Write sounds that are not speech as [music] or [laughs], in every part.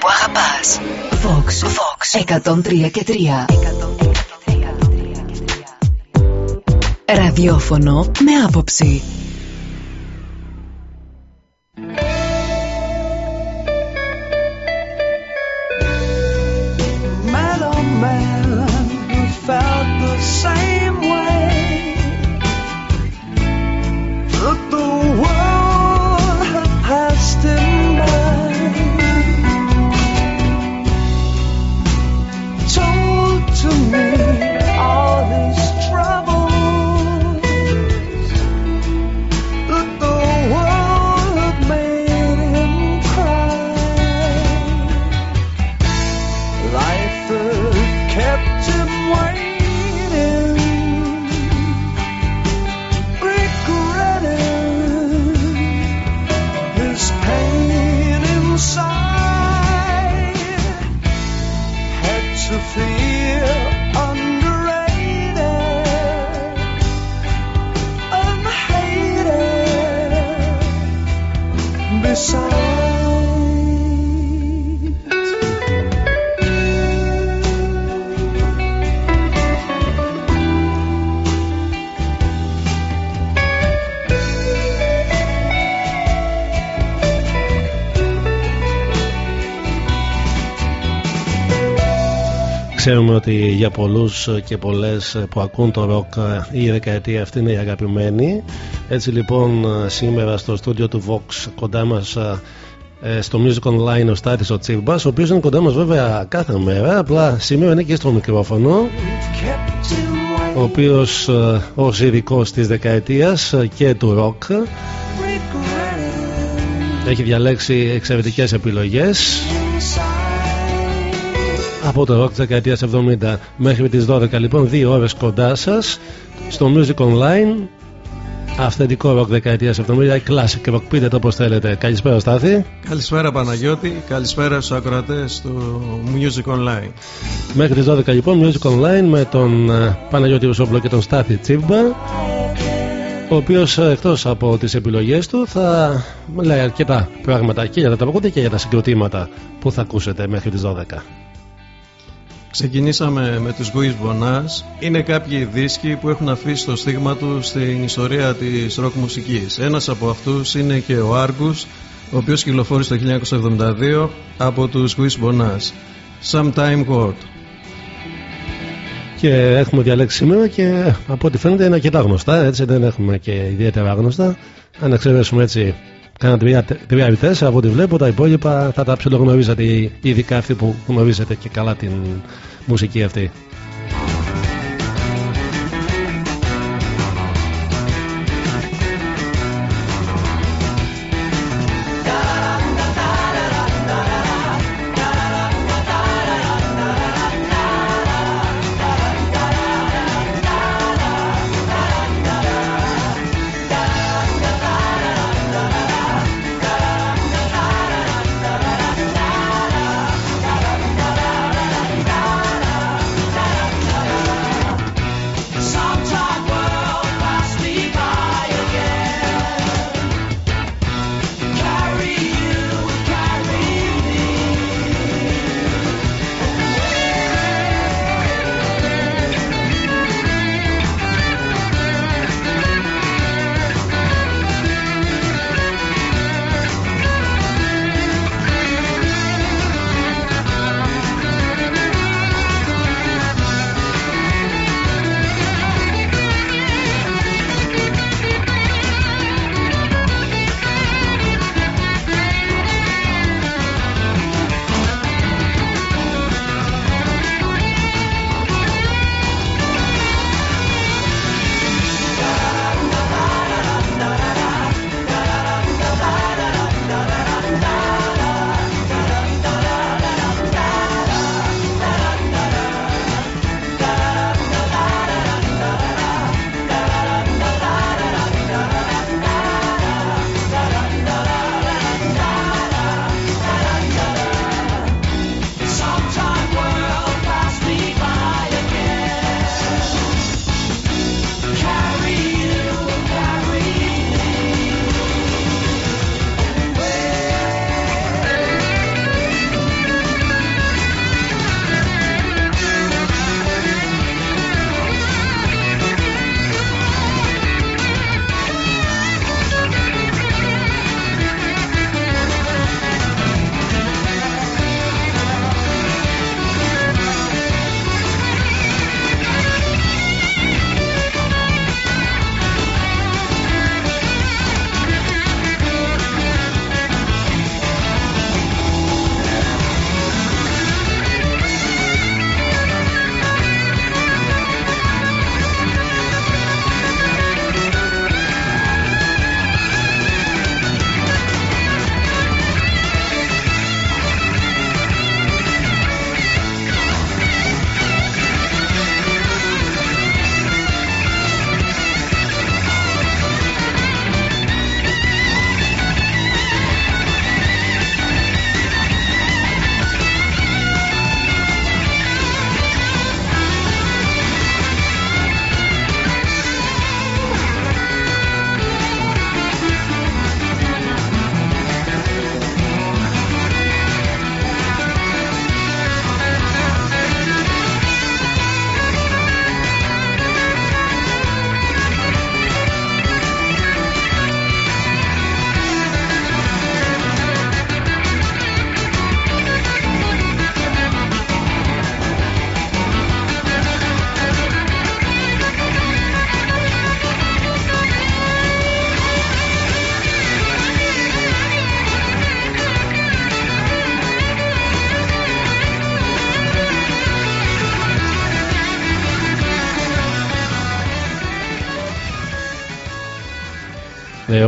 που αγαπάς. Vox, Vox 103 και 3. Ραδιόφωνο με άποψη. Για πολλούς και πολλές που ακούν το ροκ η δεκαετία αυτή είναι η αγαπημένη. Έτσι λοιπόν σήμερα στο στούντιο του Vox κοντά μας ε, στο Music Online ο Στάτης ο Τσίμπας ο οποίος είναι κοντά μας βέβαια κάθε μέρα απλά σήμερα είναι και στο μικρόφωνο ο οποίος ε, ως ειδικό της δεκαετίας και του ροκ έχει διαλέξει εξαιρετικές επιλογές από το rock της δεκαετίας 70 μέχρι τις 12 λοιπόν δύο ώρες κοντά σας στο Music Online. Αυθεντικό rock δεκαετίας 70 classic rock. Πείτε το όπως θέλετε. Καλησπέρα Στάθη. Καλησπέρα Παναγιώτη. Καλησπέρα στους ακροατές του Music Online. Μέχρι τις 12 λοιπόν Music Online με τον ε, Παναγιώτη Ρουσόπουλο και τον Στάθη Τσίμπα ο οποίος ε, εκτός από τις επιλογές του θα λέει αρκετά πράγματα και για τα τραγούδια και για τα συγκροτήματα που θα ακούσετε μέχρι τις 12. Ξεκινήσαμε με τους Guis Bonaz. Είναι κάποιοι δίσκοι που έχουν αφήσει το στίγμα τους στην ιστορία της ροκ μουσικής. Ένας από αυτούς είναι και ο Argus, ο οποίος κυκλοφόρησε το 1972 από τους Guis Bonaz. Sometime Word. Και έχουμε διαλέξει σήμερα και από ό,τι φαίνεται είναι αρκετά γνωστά, έτσι δεν έχουμε και ιδιαίτερα γνωστά. Αν εξαιρέσουμε έτσι Κάνα τρία ή τέσσερα από ό,τι βλέπω, τα υπόλοιπα θα τα ψιλογνωρίζετε, ειδικά αυτοί που γνωρίζετε και καλά την μουσική αυτή.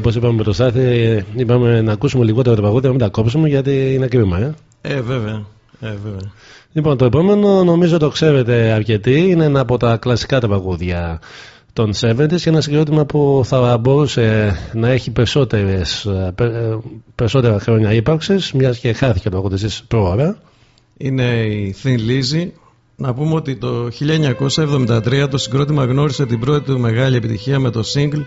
Όπως είπαμε με το Στάθη, είπαμε να ακούσουμε λιγότερο τα παγόδια, να μην τα κόψουμε γιατί είναι κρίμα. Ε. Ε, βέβαια. Ε, βέβαια. Λοιπόν, το επόμενο νομίζω το ξέρετε αρκετοί. Είναι ένα από τα κλασικά τα παγούδια των 70s και ένα συγκρότημα που θα μπορούσε να έχει περισσότερες, περισσότερα χρόνια ύπαρξης, μιας και χάθηκε το παγούδι πρόωρα. Είναι η Thin Lizzy. Να πούμε ότι το 1973 το συγκρότημα γνώρισε την πρώτη του μεγάλη επιτυχία με το single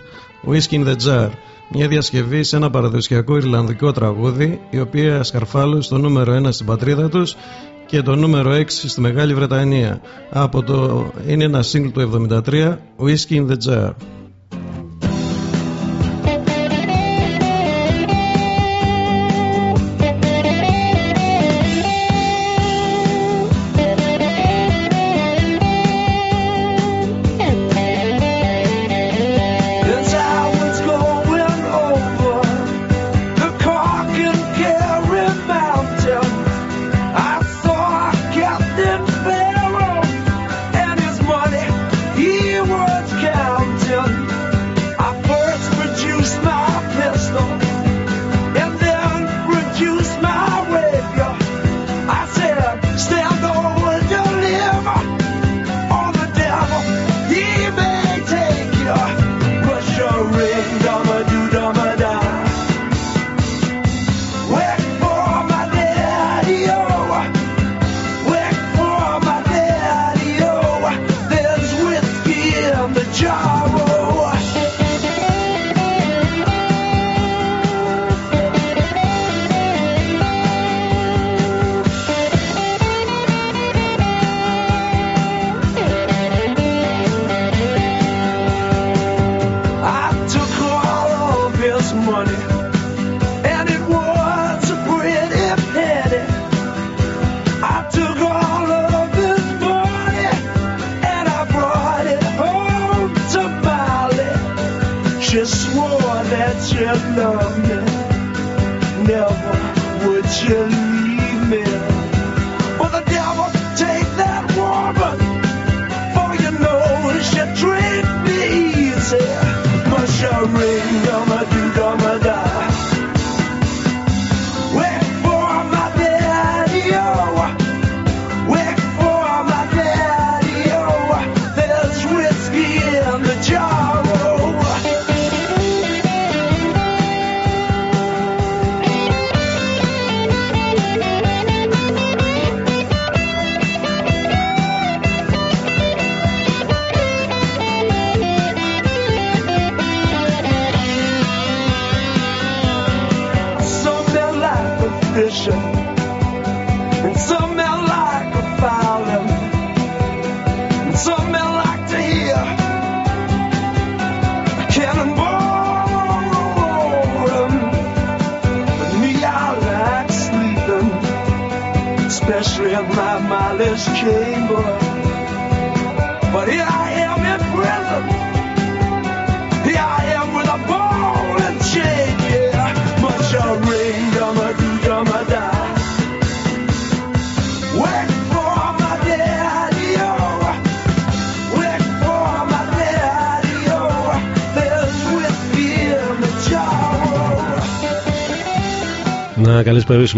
Whiskey in the Jar. Μια διασκευή σε ένα παραδοσιακό Ιρλανδικό τραγούδι, η οποία σκαρφάλωσε στο νούμερο 1 στην πατρίδα τους και το νούμερο 6 στη Μεγάλη Βρετανία. Από το, είναι ένα single του 73, Whiskey in the Jar.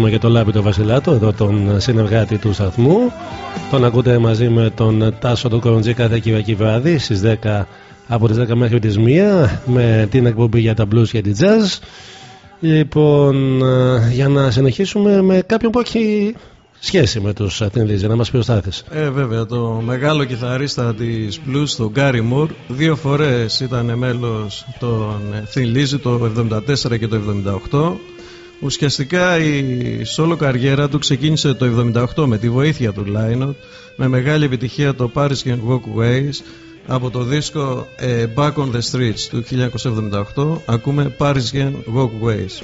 Καλησπερίσουμε και το Λάμπη το Βασιλάτο, εδώ τον συνεργάτη του σταθμού. Τον ακούτε μαζί με τον Τάσο του Κοροντζή κάθε Κυριακή βράδυ στις 10 από τις 10 μέχρι τις 1 με την εκπομπή για τα blues και την jazz. Λοιπόν, για να συνεχίσουμε με κάποιον που έχει σχέση με τους Αθηνδείς, για να μας πει ο Στάθης. Ε, βέβαια, το μεγάλο κιθαρίστα της blues, τον Γκάρι Μουρ, δύο φορές ήταν μέλος των Thin το 74 και το 78 Ουσιαστικά η solo καριέρα του ξεκίνησε το 1978 με τη βοήθεια του Lionel με μεγάλη επιτυχία το Paris Can Walkways από το δίσκο ε, Back on the Streets του 1978 ακούμε Paris Can Walkways.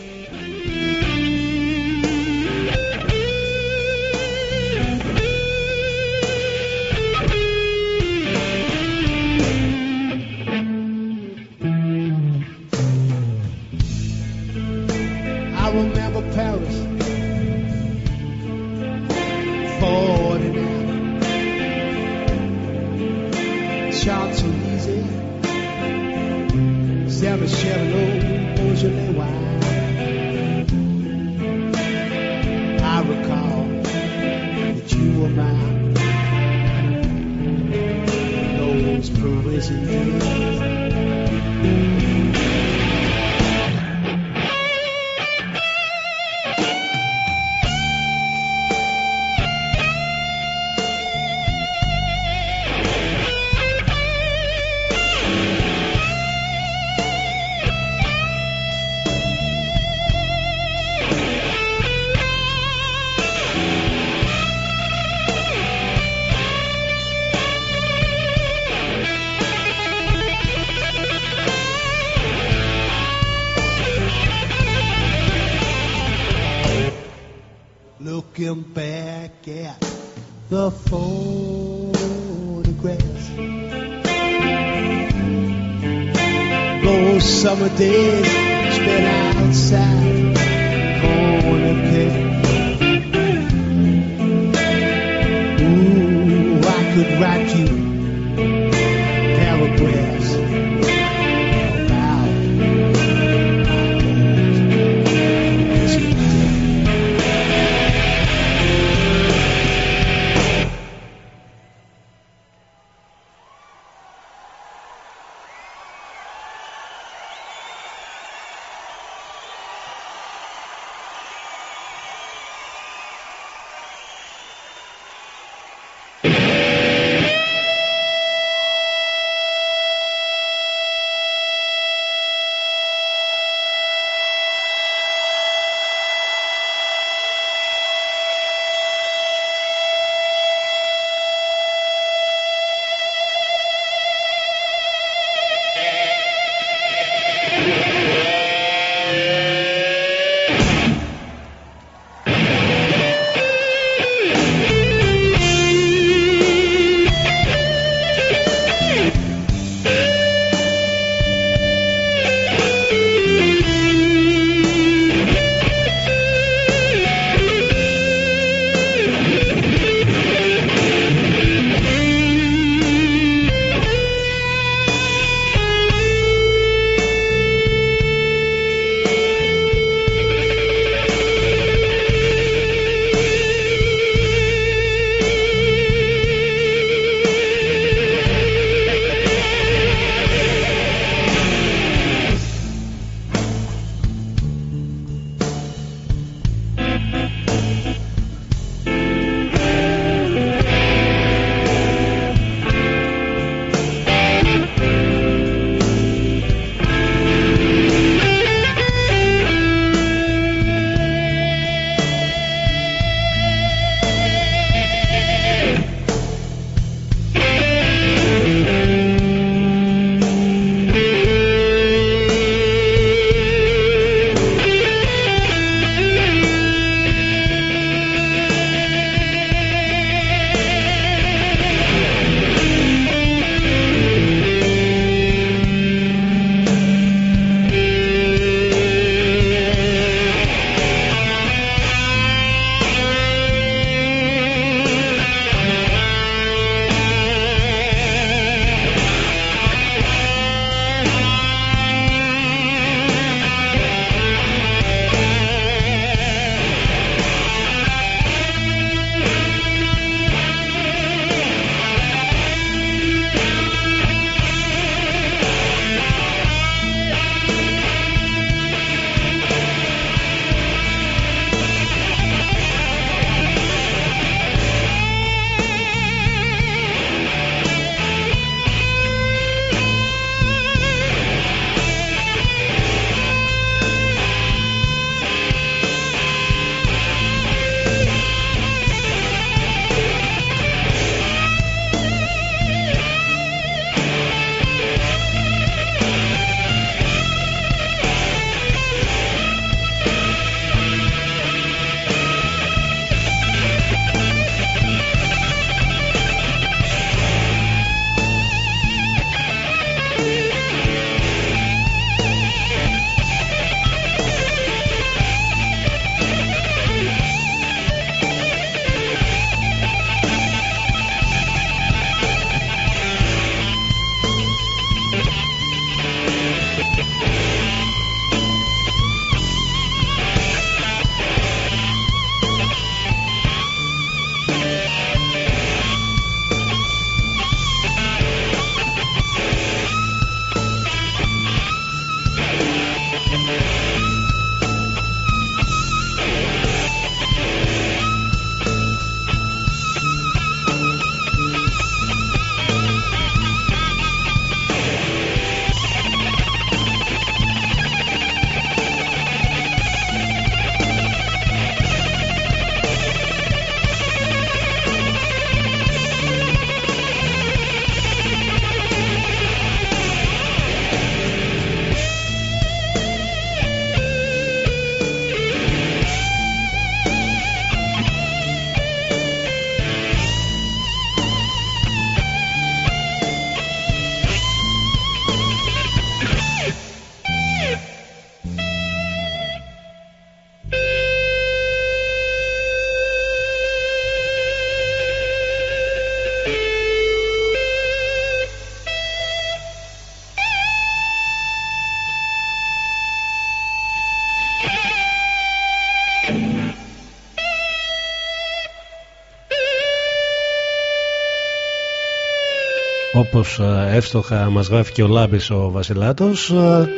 Όπως ε, εύστοχα μας γράφει και ο Λάμπης ο Βασιλάτος. Ε,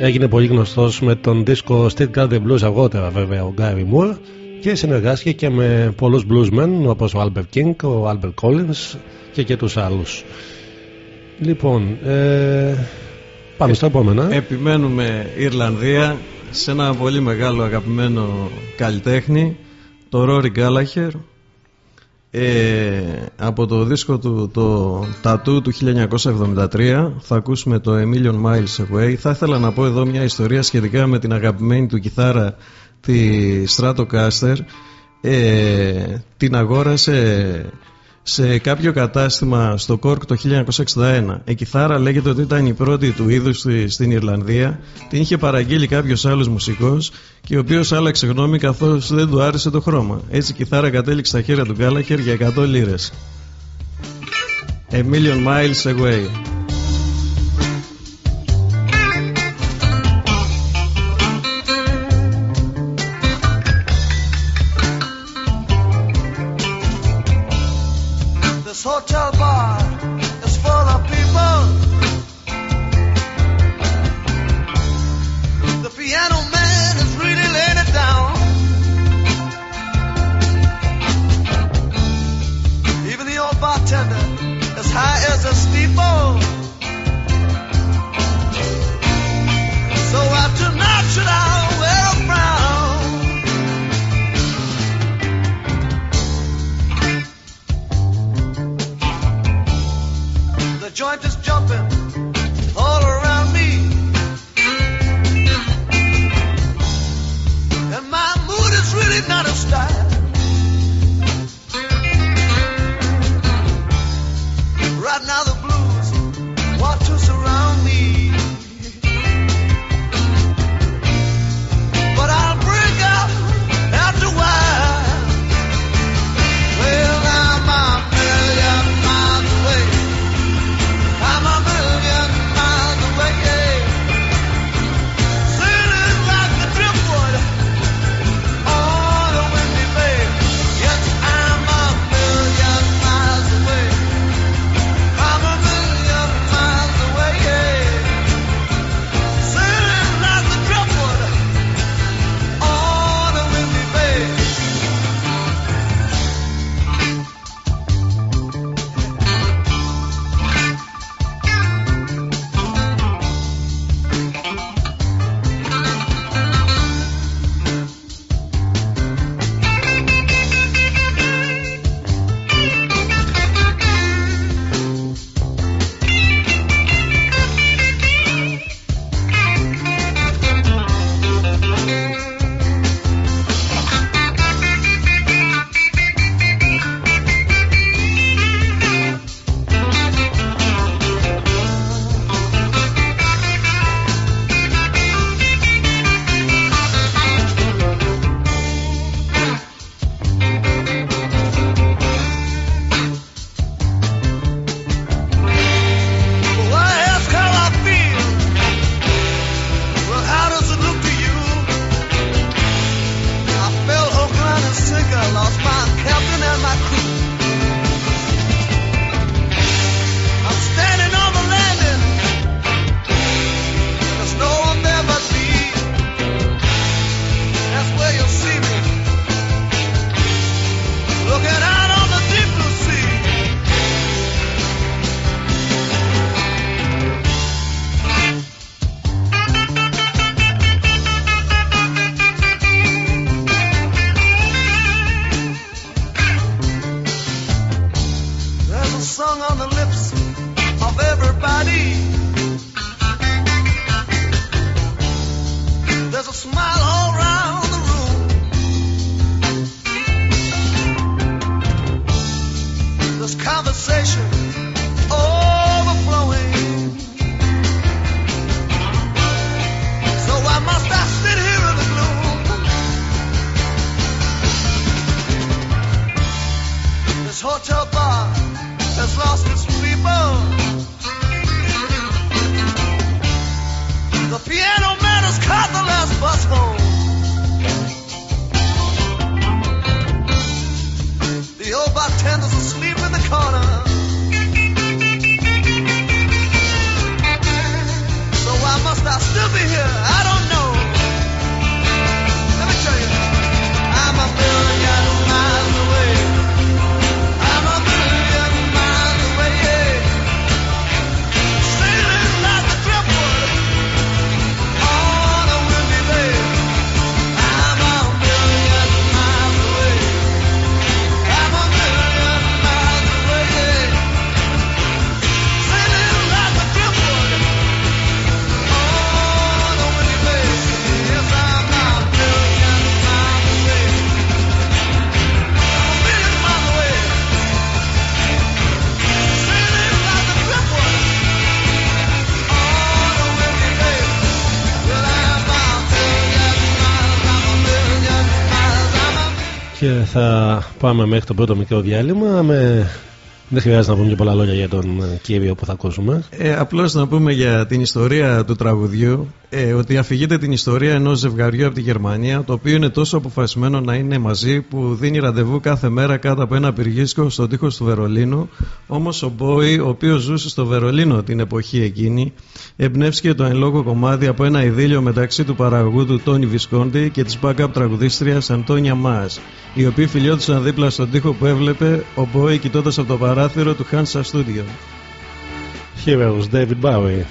έγινε πολύ γνωστός με τον δίσκο Street Garden Blues αργότερα βέβαια ο Γκάρι Μουρ και συνεργάστηκε και με πολλούς bluesmen όπως ο Albert King, ο Albert Collins και και τους άλλους. Λοιπόν ε, πάμε στο επόμενο. Επιμένουμε Ιρλανδία σε ένα πολύ μεγάλο αγαπημένο καλλιτέχνη το Rory Gallagher ε, από το δίσκο του το Tattoo του 1973 θα ακούσουμε το A Million Miles Away. Θα ήθελα να πω εδώ μια ιστορία σχετικά με την αγαπημένη του κιθάρα τη Stratocaster. Ε, την αγόρασε σε κάποιο κατάστημα στο Κόρκ το 1961. Η κιθάρα λέγεται ότι ήταν η πρώτη του είδους στην Ιρλανδία. Την είχε παραγγείλει κάποιος άλλος μουσικός και ο οποίος άλλαξε γνώμη καθώς δεν του άρεσε το χρώμα. Έτσι η κιθάρα κατέληξε στα χέρια του Γκάλαχερ για 100 λίρες. A million miles away. Πάμε μέχρι το πρώτο μικρό διάλειμμα με δεν χρειάζεται να πούμε και πολλά λόγια για τον ε, κύριο που θα ακούσουμε. Ε, Απλώς να πούμε για την ιστορία του τραγουδιού ε, ότι αφηγείται την ιστορία ενός ζευγαριού από τη Γερμανία το οποίο είναι τόσο αποφασισμένο να είναι μαζί που δίνει ραντεβού κάθε μέρα κάτω από ένα πυργίσκο στον τοίχο του Βερολίνου. Όμως ο Μπόι, ο οποίος ζούσε στο Βερολίνο την εποχή εκείνη, εμπνεύστηκε το εν λόγω κομμάτι από ένα ειδήλιο μεταξύ του παραγωγού του Τόνι Βισκόντι και της backup τραγουδίστριας Αντώνια Μα, οι οποίοι φιλιόντουσαν δίπλα στον τοίχο που έβλεπε ο Μπόι κοιτώντας από το παράθυρο του Hansa Studio. Heroes, David Bowie.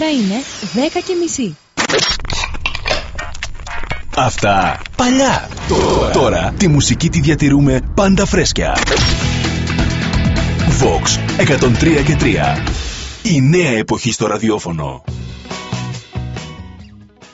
Ώρα είναι 10 και μισή. Αυτά παλιά. Τώρα. Τώρα τη μουσική τη διατηρούμε πάντα φρέσκια. Vox 103 και 3. Η νέα εποχή στο ραδιόφωνο.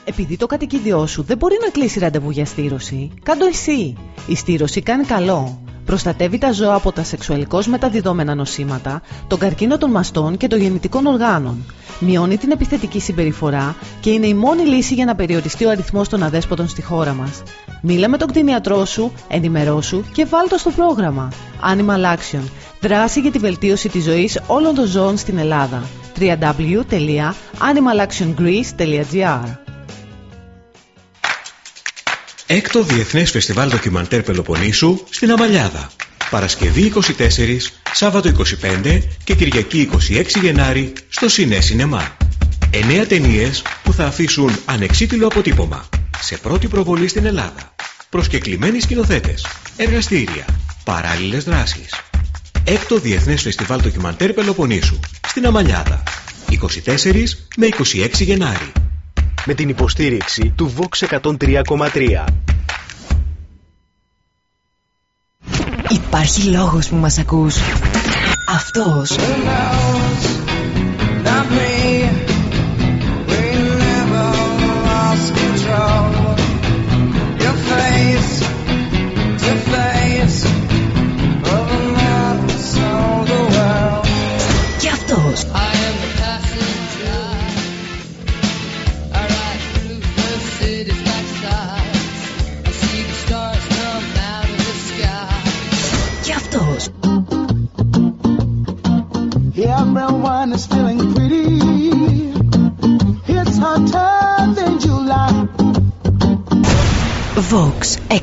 Επειδή το κατοικίδιό σου δεν μπορεί να κλείσει ραντεβού για στήρωση, κάντο εσύ. Η στήρωση κάνει καλό. Προστατεύει τα ζώα από τα σεξουαλικώς μεταδιδόμενα νοσήματα, τον καρκίνο των μαστών και των γεννητικών οργάνων. Μειώνει την επιθετική συμπεριφορά και είναι η μόνη λύση για να περιοριστεί ο αριθμός των αδέσποτων στη χώρα μας. Μίλα με τον κτηνιατρό σου, ενημερώσου και βάλ το στο πρόγραμμα. Animal Action. Δράση για τη βελτίωση της ζωής όλων των ζώων στην Ελλάδα. www.animalactiongreece.gr Έκτο Διεθνές Φεστιβάλ Ντοκιμαντέρ Πελοποννήσου στην Αμαλιάδα. Παρασκευή 24, Σάββατο 25 και Κυριακή 26 Γενάρη στο Σινέ Σινεμά. Εννέα ταινίες που θα αφήσουν ανεξίτηλο αποτύπωμα. Σε πρώτη προβολή στην Ελλάδα. Προσκεκλημένοι σκηνοθέτες. Εργαστήρια. Παράλληλες δράσεις. Έκτο Διεθνές Φεστιβάλ Ντοκιμαντέρ Πελοποννήσου. Στην Αμαλιάδα. 24 με 26 Γενάρη. Με την υποστήριξη του Vox 103,3. Υπάρχει λόγος που μας ακούς. Αυτός.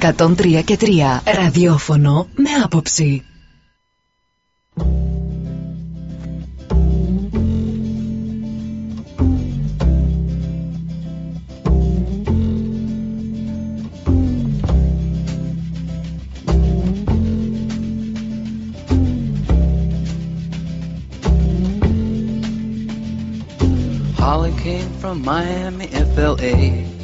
103 και 3. Ραδιόφωνο με άποψη. Holly came from Miami, FLA.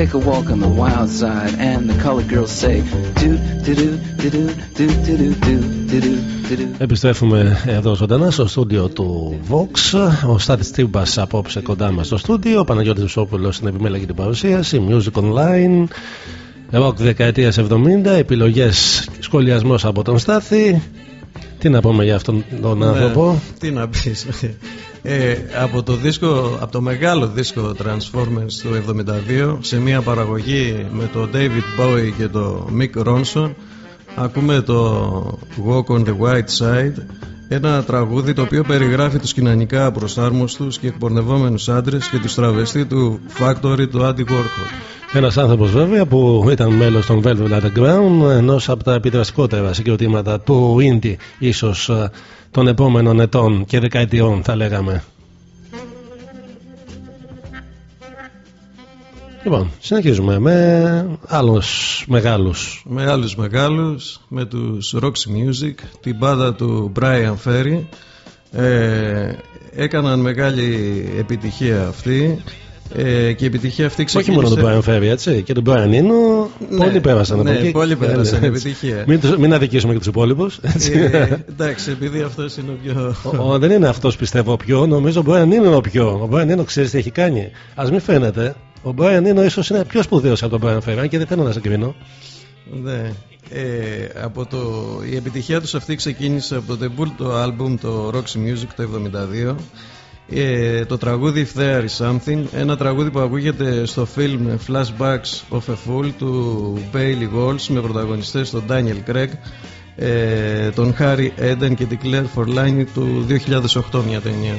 take a walk on the wild side. And the colored girls say, Do do do do do do do do do do do. Επιστρέφουμε εδώ ζωντανά στο στούντιο του Vox. Ο Στάτης Τίμπας απόψε κοντά μας στο στούντιο. Ο Παναγιώτης Βουσόπουλος στην επιμέλεια την παρουσίαση. Music Online. Rock δεκαετίας 70. Επιλογές σχολιασμός από τον Στάθη. Τι να πούμε για αυτόν τον Ναι, άνθρωπο. Τι να πεις ε, από, το δίσκο, από το μεγάλο δίσκο Transformers του 72 σε μια παραγωγή με το David Bowie και το Mick Ronson ακούμε το Walk on the White Side Ένα τραγούδι το οποίο περιγράφει τους κοινωνικά απροσάρμοστους και εκπορνευόμενους άντρες και τους τραβεστή του Factory του Andy Warhol. Ένας άνθρωπος βέβαια που ήταν μέλος των Velvet Underground, ενός από τα επιδραστικότερα συγκροτήματα του Indie, ίσως των επόμενων ετών και δεκαετιών, θα λέγαμε. Λοιπόν, συνεχίζουμε με άλλους μεγάλους. Με άλλους μεγάλους, με τους Roxy Music, την μπάδα του Brian Ferry. Ε, έκαναν μεγάλη επιτυχία αυτή ε, και η επιτυχία αυτή Όχι ξεκίνησε... μόνο τον Brian Ferry, έτσι, και τον Brian Eno, Ναι, πολλοί πέρασαν ναι, από εκεί. πολλοί πέρασαν, Έτσι. επιτυχία. Μην, τους- μην αδικήσουμε και τους υπόλοιπους. έτσι. Ε, εντάξει, επειδή αυτός είναι ο πιο... Ο, ο- δεν είναι αυτός πιστεύω ο πιο, νομίζω ο Brian Eno είναι ο πιο. Ο Brian Eno ξέρεις τι έχει κάνει. Ας μην φαίνεται. Ο Brian Eno ίσως είναι πιο σπουδαίος από τον Brian Ferry, αν και δεν θέλω να συγκρίνω. Ναι. Ε, από το, η επιτυχία τους αυτή ξεκίνησε από το debut το album το Roxy Music το 72 ε, το τραγούδι If There Is Something ένα τραγούδι που ακούγεται στο φιλμ Flashbacks of a Fool του Bailey Walsh με πρωταγωνιστές τον Daniel Craig ε, τον Harry Eden και την Claire Forlani του 2008 μια ταινία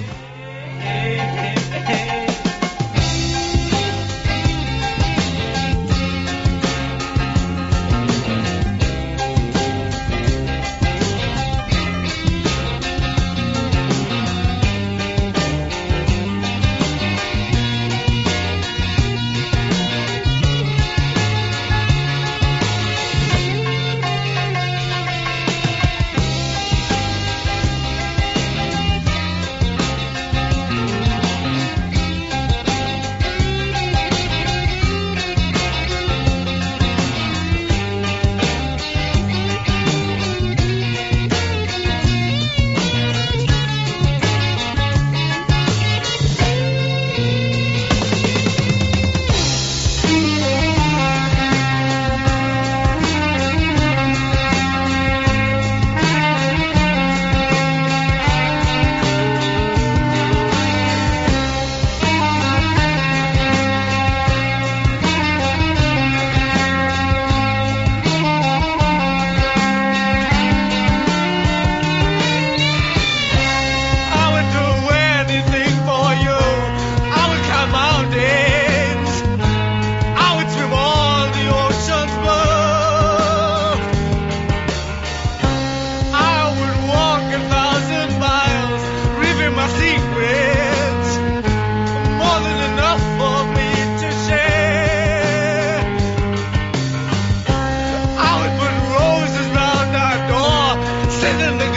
Living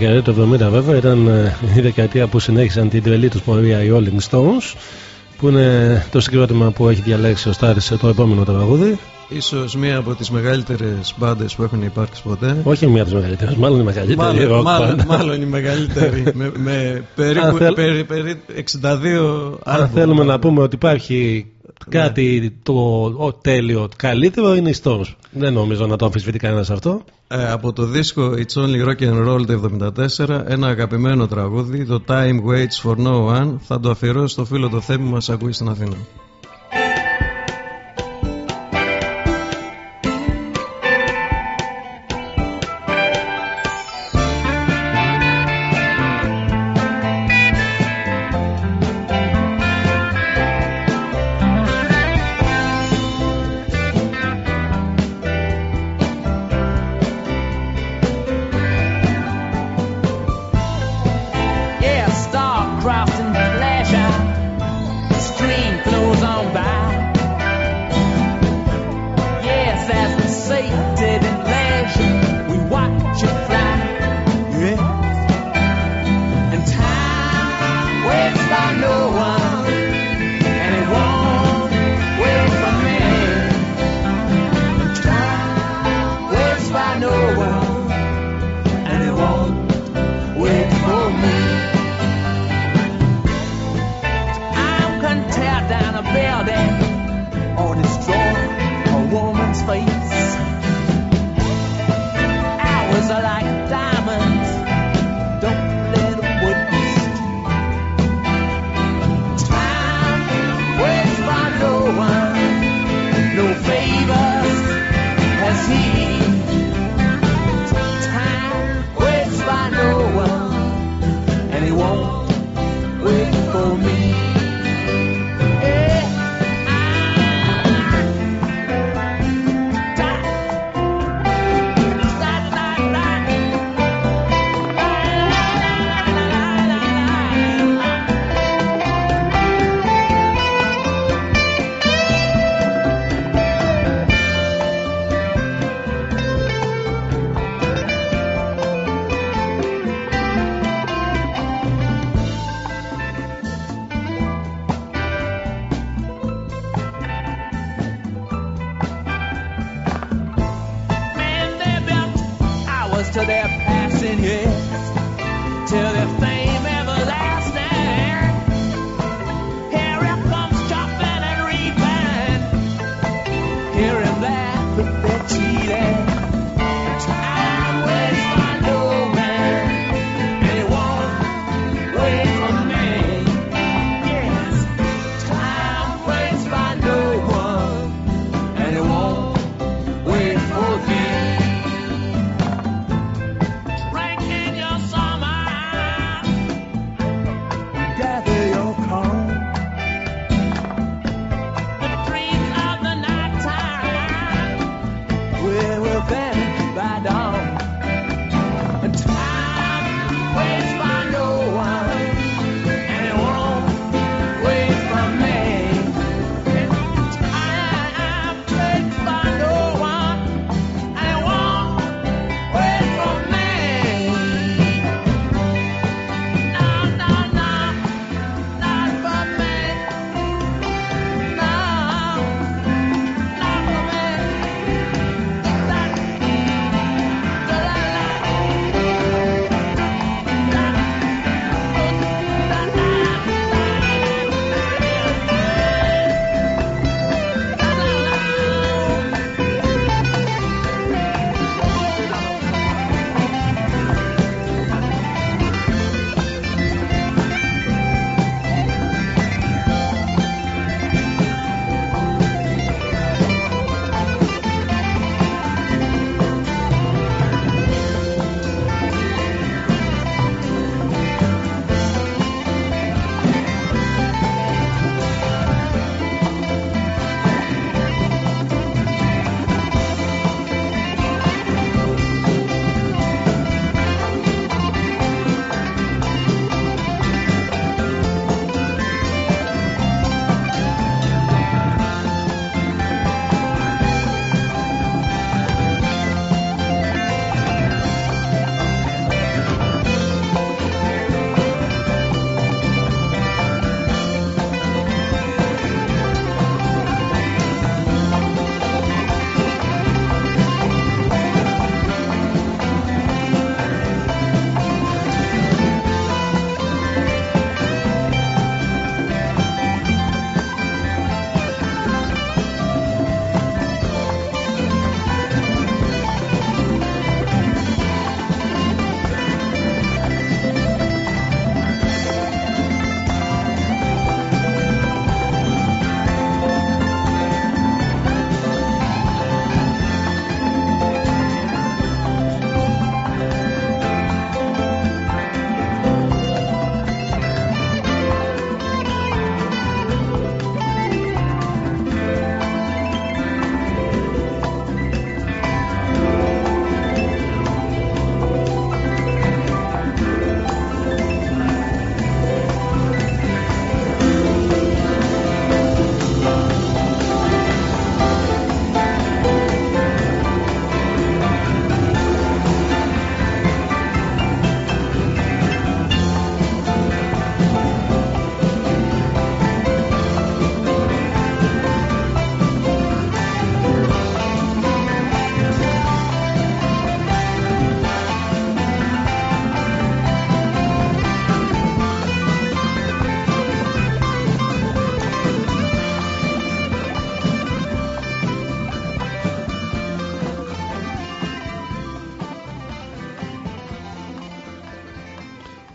δεκαετία του 70 βέβαια ήταν ε, η δεκαετία που συνέχισαν την τρελή τους πορεία οι Rolling Stones που είναι το συγκρότημα που έχει διαλέξει ο Στάρης σε το επόμενο τραγούδι. Ίσως μία από τις μεγαλύτερες μπάντες που έχουν υπάρξει ποτέ. Όχι μία από τις μεγαλύτερες, μάλλον η μεγαλύτερη Μάλλον, rock μάλλον, band. μάλλον η μεγαλύτερη. με, με περίπου, Αν θέλ- περί- περί 62 Αν άλμπουμ. θέλουμε να πούμε ότι υπάρχει κάτι το ο, τέλειο, καλύτερο είναι οι Stones. Δεν νομίζω να το αμφισβητεί κανένας αυτό. Ε, από το δίσκο It's Only Rock and Roll το 74 ένα αγαπημένο τραγούδι το Time Waits for No One θα το αφιερώσω στο φίλο το Θέμη μας ακούει στην Αθήνα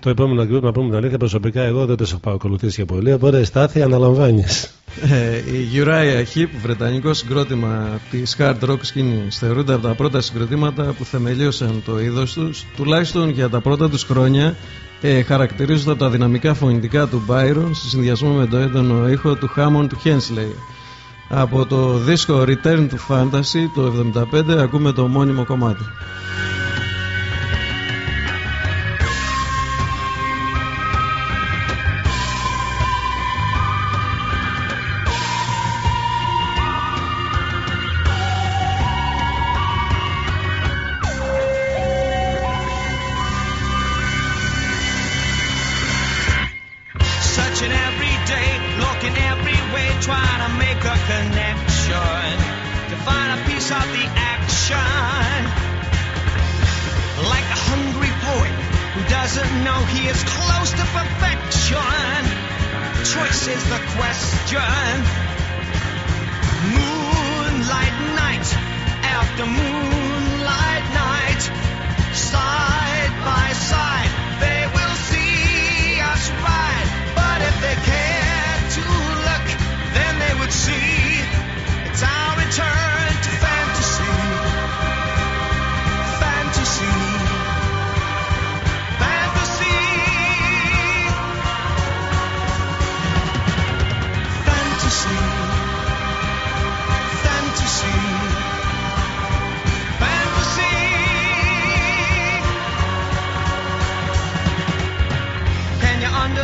Το επόμενο group, να πούμε την αλήθεια, προσωπικά εγώ δεν το έχω παρακολουθήσει και πολύ. Οπότε στάθη, αναλαμβάνεις. Ε, η Uriah Heep, βρετανικός συγκρότημα της hard rock σκηνή, θεωρούνται από τα πρώτα συγκροτήματα που θεμελίωσαν το είδος τους, τουλάχιστον για τα πρώτα τους χρόνια. Ε, χαρακτηρίζονται από τα δυναμικά φωνητικά του Byron σε συνδυασμό με το έντονο ήχο του Hammond του Hensley. Από το δίσκο Return to Fantasy το 1975 ακούμε το μόνιμο κομμάτι. Find of the action. Like a hungry poet who doesn't know he is close to perfection. Choice is the question. Moonlight night after moonlight night, side by side, they will see us ride. But if they care to look, then they would see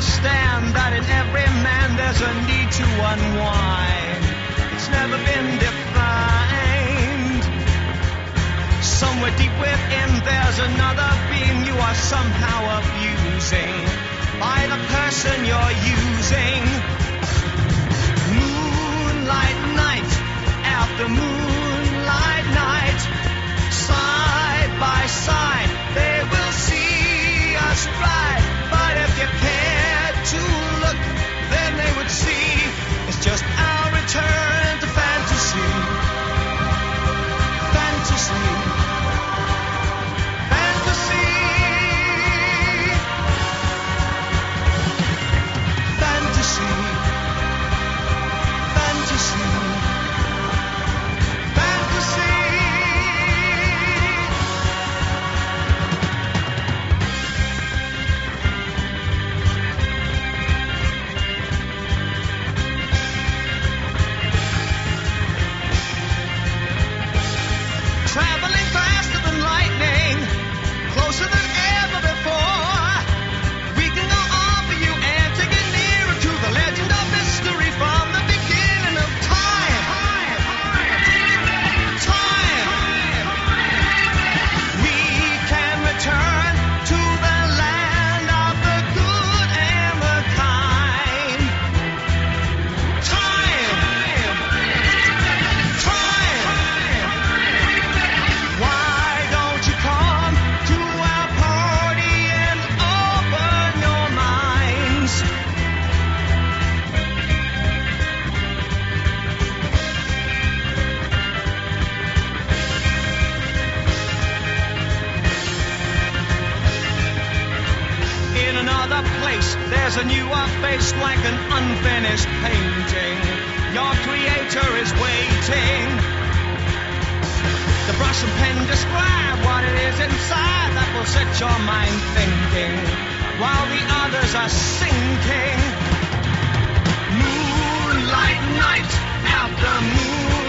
understand that in every man there's a need to unwind? It's never been defined. Somewhere deep within there's another being you are somehow abusing by the person you're using. Moonlight night after moonlight night, side by side, they will see us ride. To look, then they would see. It's just our return set your mind thinking while the others are sinking. Moonlight night after moonlight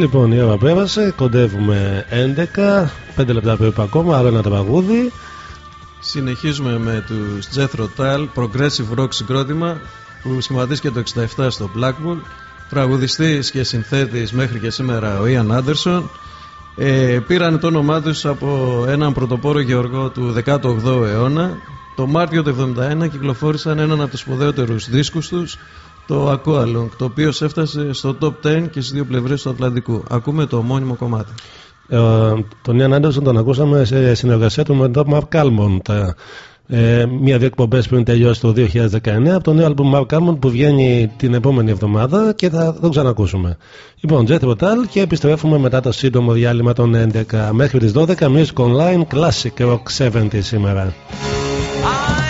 Λοιπόν, η ώρα πέρασε, κοντεύουμε 11, 5 λεπτά περίπου ακόμα, άλλο ένα τραγούδι. Συνεχίζουμε με τους Jethro Tull, Progressive Rock συγκρότημα που σχηματίστηκε το 67 στο Blackpool. Τραγουδιστής και συνθέτης μέχρι και σήμερα ο Ian Anderson. Ε, πήραν το όνομά τους από έναν πρωτοπόρο γεωργό του 18ου αιώνα. Το Μάρτιο του 1971 κυκλοφόρησαν έναν από τους σπουδαίωτερους δίσκους τους, το Aqualung, το οποίο έφτασε στο top 10 και στις δύο πλευρές του Ατλαντικού. Ακούμε το ομώνυμο κομμάτι. Ε, τον Ιαν Άντερσον τον ακούσαμε σε συνεργασία του με τον Mark Almond. Ε, μία-δύο εκπομπές πριν τελειώσει το 2019 από το νέο album Mark Almond που βγαίνει την επόμενη εβδομάδα και θα το ξανακούσουμε. Λοιπόν, Jethro Tull και επιστρέφουμε μετά το σύντομο διάλειμμα των 11 μέχρι τις 12 Music Online Classic Rock 70 σήμερα. Little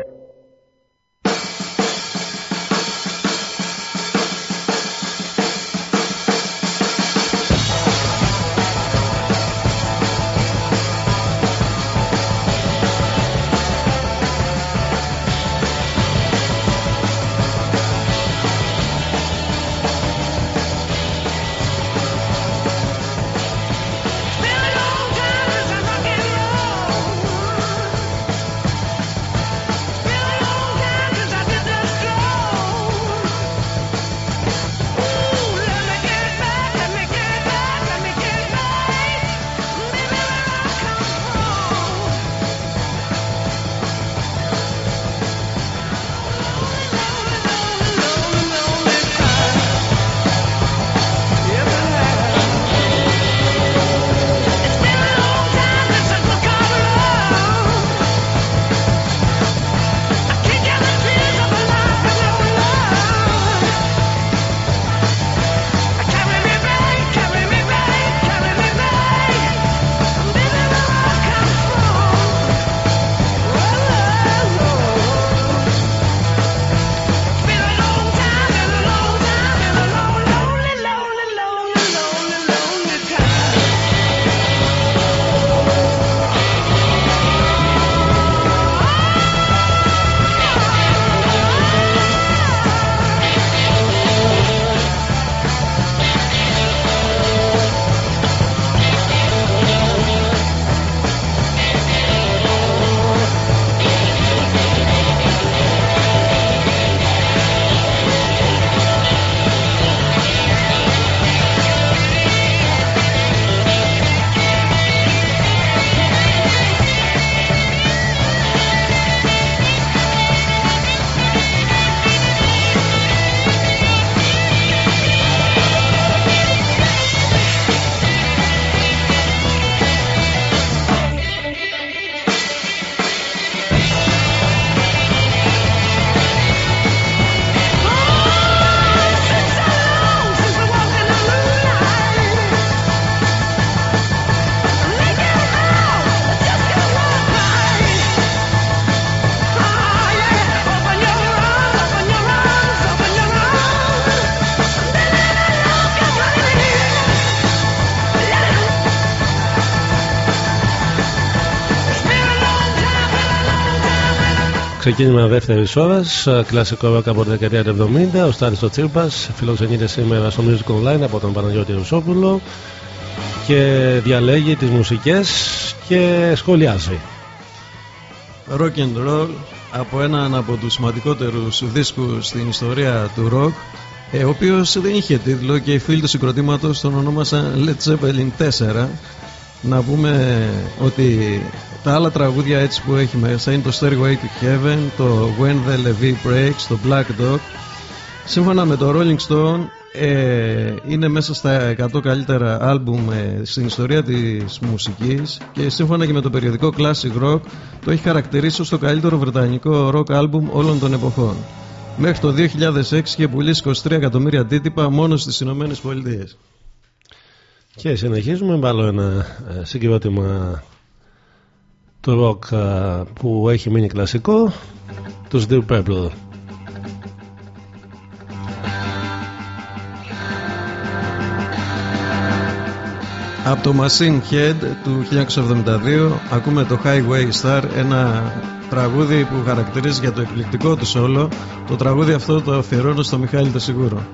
Ξεκίνημα δεύτερης ώρας, κλασικό ροκ από τη δεκαετία του 70. Ο Στάρι ο Τσίρπα φιλοξενείται σήμερα στο Music Online από τον Παναγιώτη Ρουσόπουλο και διαλέγει τις μουσικές και σχολιάζει. Rock and roll από έναν από τους σημαντικότερους δίσκους στην ιστορία του rock ε, ο οποίος δεν είχε τίτλο και οι φίλοι του συγκροτήματος τον ονόμασαν Led Zeppelin 4 να πούμε ότι τα άλλα τραγούδια έτσι που έχει μέσα είναι το Stairway to Heaven, το When the Levee Breaks, το Black Dog. Σύμφωνα με το Rolling Stone ε, είναι μέσα στα 100 καλύτερα άλμπουμ ε, στην ιστορία της μουσικής και σύμφωνα και με το περιοδικό Classic Rock το έχει χαρακτηρίσει ως το καλύτερο βρετανικό rock άλμπουμ όλων των εποχών. Μέχρι το 2006 είχε πουλήσει 23 εκατομμύρια αντίτυπα μόνο στις Ηνωμένες Πολιτείες. Και συνεχίζουμε με άλλο ένα ε, συγκρότημα του ροκ ε, που έχει μείνει κλασικό τους Deep Purple. Από το Machine Head του 1972 ακούμε το Highway Star ένα τραγούδι που χαρακτηρίζει για το εκπληκτικό του όλο το τραγούδι αυτό το αφιερώνω στο Μιχάλη το Σιγούρο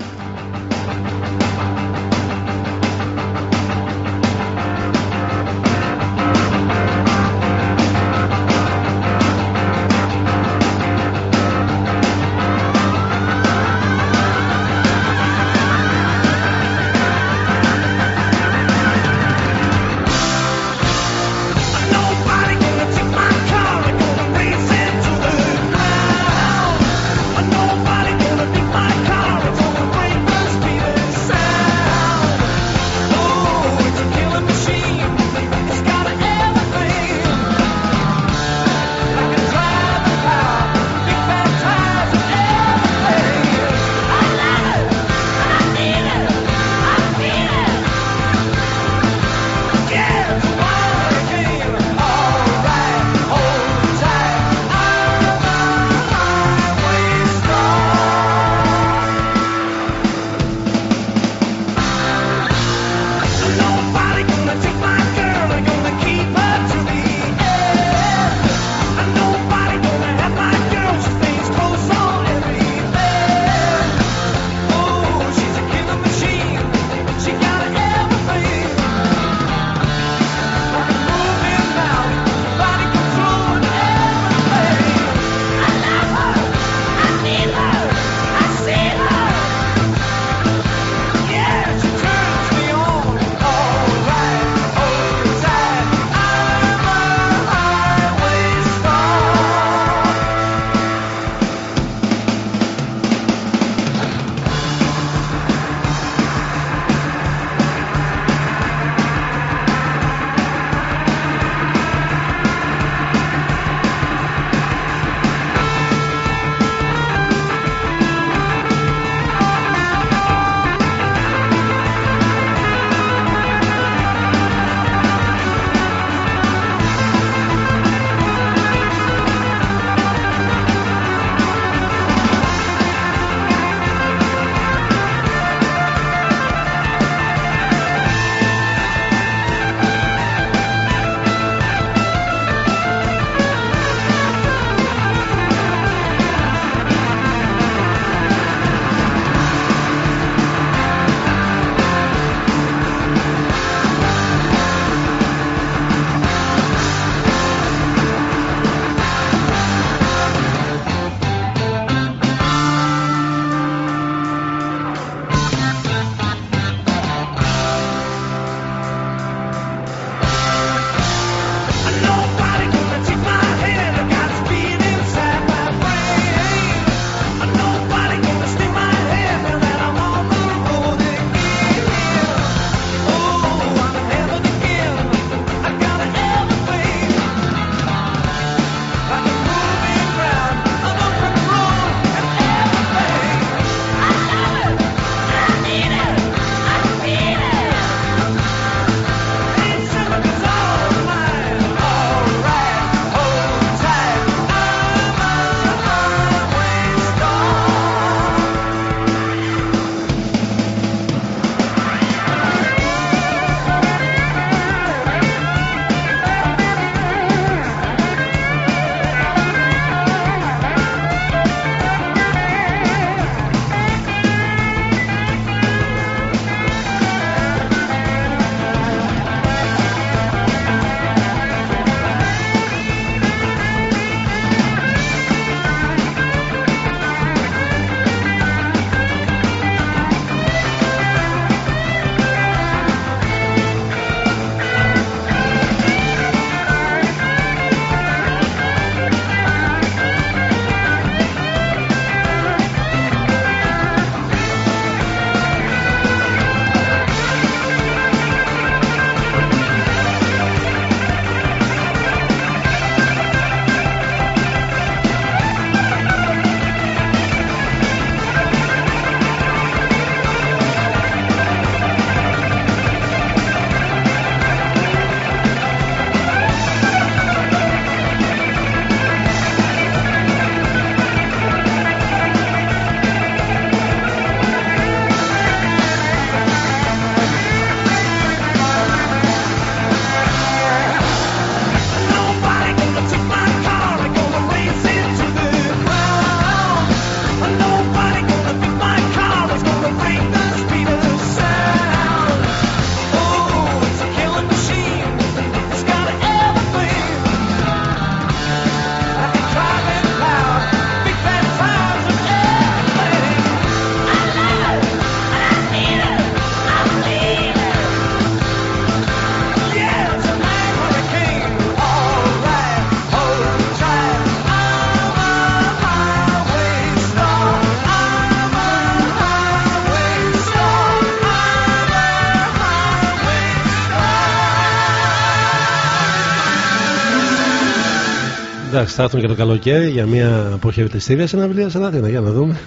Εντάξει, θα έρθουν και το καλοκαίρι για μια αποχαιρετιστήρια συναυλία στην Αθήνα. Για να δούμε.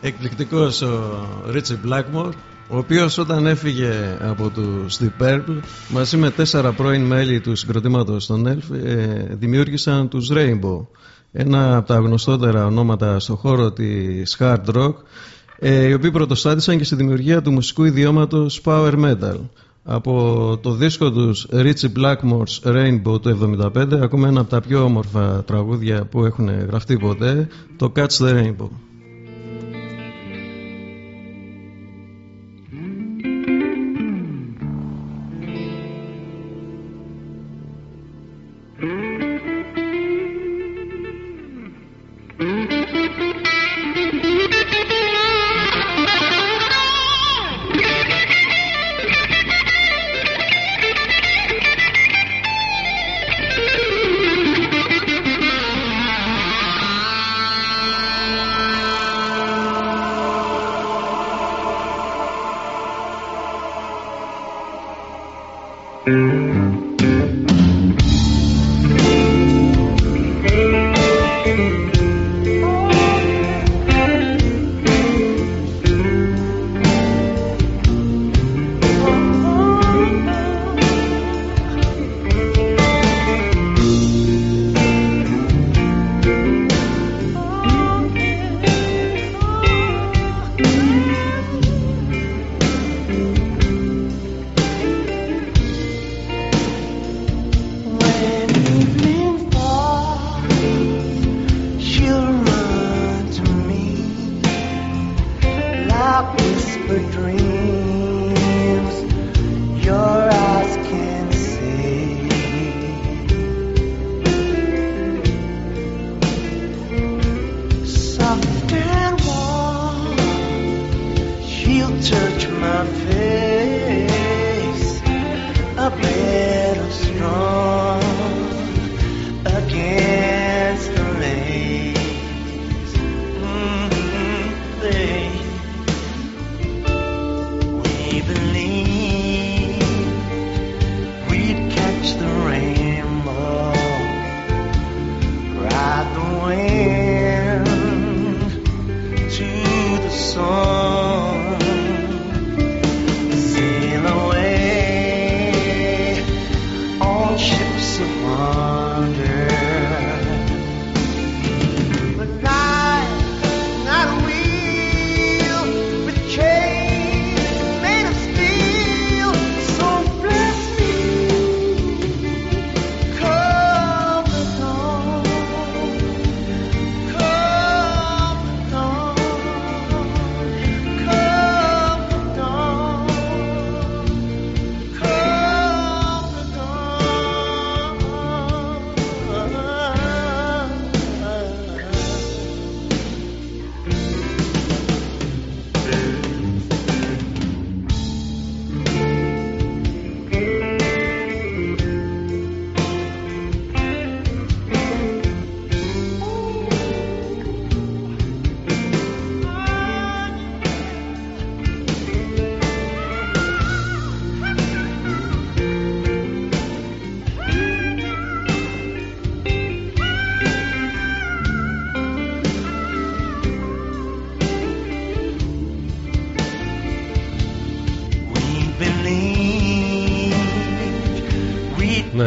Εκπληκτικός ο Ρίτσι Blackmore ο οποίος όταν έφυγε από τους The Purple μαζί με τέσσερα πρώην μέλη του συγκροτήματος των Elf ε, δημιούργησαν τους Rainbow ένα από τα γνωστότερα ονόματα στο χώρο της hard rock ε, οι οποίοι πρωτοστάτησαν και στη δημιουργία του μουσικού ιδιώματος Power Metal από το δίσκο τους Richie Blackmore's Rainbow το 1975 ακούμε ένα από τα πιο όμορφα τραγούδια που έχουν γραφτεί ποτέ το Catch the Rainbow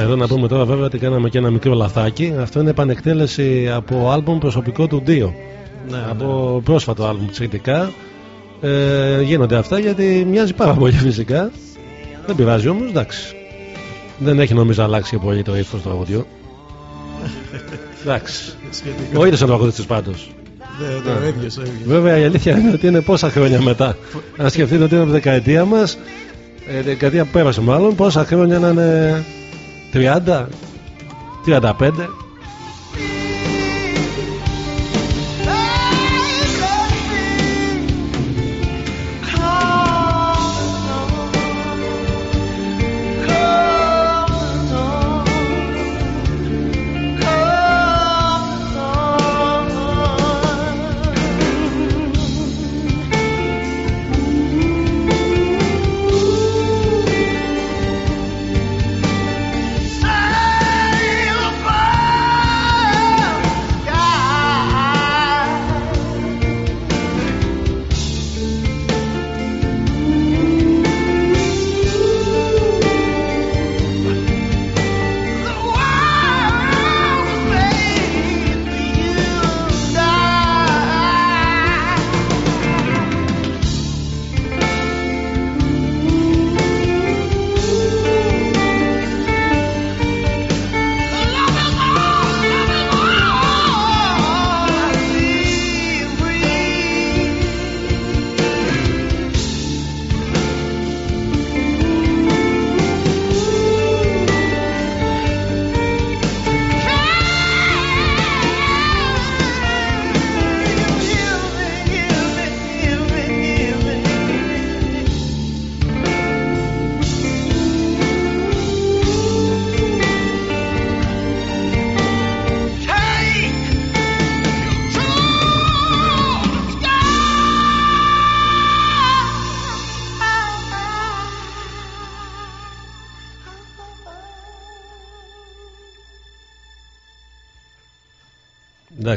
εδώ να πούμε τώρα βέβαια ότι κάναμε και ένα μικρό λαθάκι. Αυτό είναι επανεκτέλεση από άλμπουμ προσωπικό του Ντίο. Ναι, από πρόσφατο άλμπουμ σχετικά. Ε, γίνονται αυτά γιατί μοιάζει πάρα πολύ φυσικά. Δεν πειράζει όμως, εντάξει. Δεν έχει νομίζω αλλάξει και πολύ το ύφος του τραγουδιού. εντάξει. Σχετικά. Ο ίδιος ο τραγουδιστής πάντως. Ναι, ναι, ο ίδιος, ο ίδιος. Βέβαια η αλήθεια είναι ότι είναι πόσα χρόνια μετά. Αν σκεφτείτε ότι είναι από τη δεκαετία μας, ε, δεκαετία που πέρασε μάλλον, πόσα χρόνια να είναι 30, 35.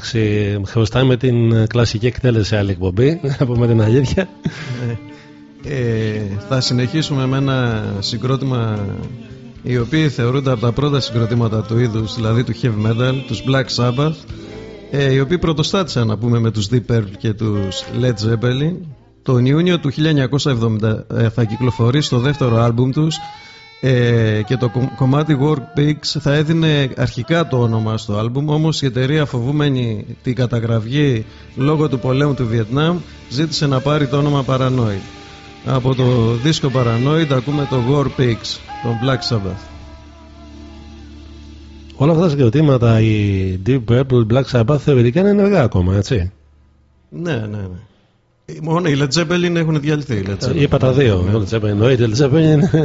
Εντάξει, χρωστάμε την ε, κλασική εκτέλεση άλλη εκπομπή, [laughs] να πούμε την αλήθεια. Ε, θα συνεχίσουμε με ένα συγκρότημα οι οποίοι θεωρούνται από τα πρώτα συγκροτήματα του είδους, δηλαδή του heavy metal, τους Black Sabbath, ε, οι οποίοι πρωτοστάτησαν να πούμε με τους Deep Purple και τους Led Zeppelin. Τον Ιούνιο του 1970 ε, θα κυκλοφορήσει το δεύτερο άλμπουμ τους ε, και το κο- κομμάτι Work Pigs θα έδινε αρχικά το όνομα στο άλμπουμ όμως η εταιρεία φοβούμενη την καταγραφή λόγω του πολέμου του Βιετνάμ ζήτησε να πάρει το όνομα Paranoid. Από το δίσκο Paranoid ακούμε το War Pigs των Black Sabbath. Όλα αυτά τα συγκροτήματα, η Deep Purple, Black Sabbath θεωρητικά είναι ενεργά ακόμα, έτσι; Ναι, ναι, ναι. Ε, Μόνο οι Led Zeppelin έχουν διαλυθεί. οι Led Zeppelin. Είπα τα δύο. Ναι. Ο Led Zeppelin εννοείται, ο Led Zeppelin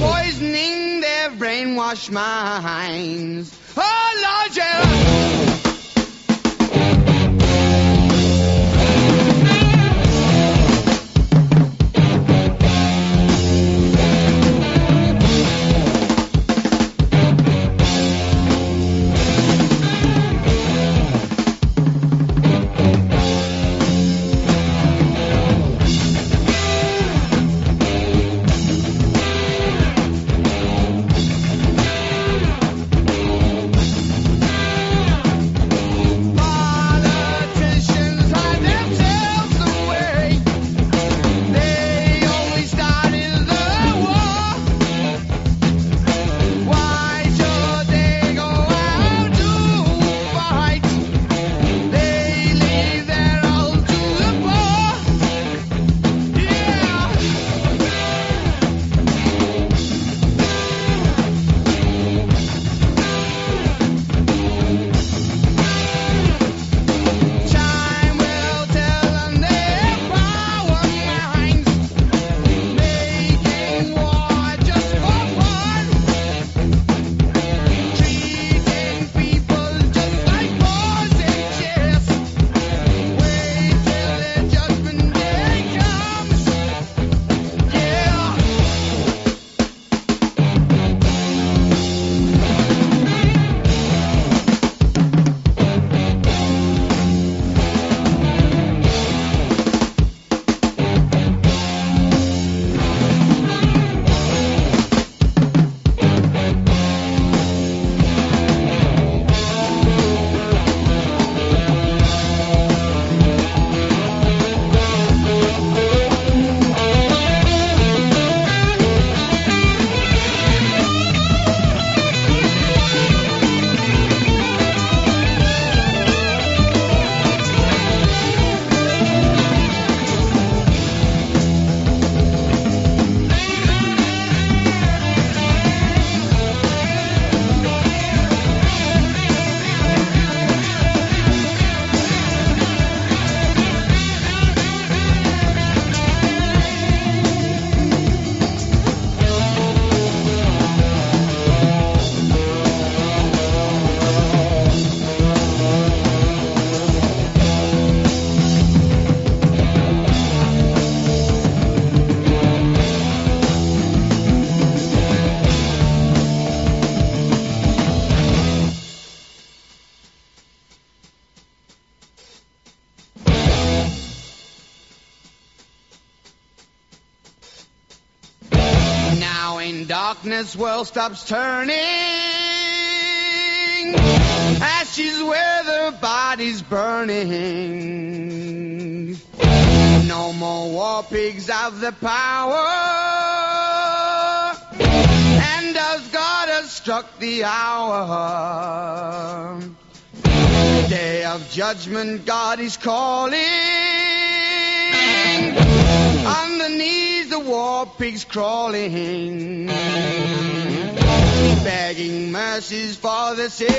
poisoning their brainwashed minds. Oh Lord, yeah. Darkness world stops turning. Ashes where the body's burning. No more war pigs have the power. And as God has struck the hour. Day of judgment, God is calling. On the knees, the war pigs crawling. Begging mercies for the sins.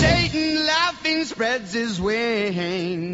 Satan laughing spreads his wings.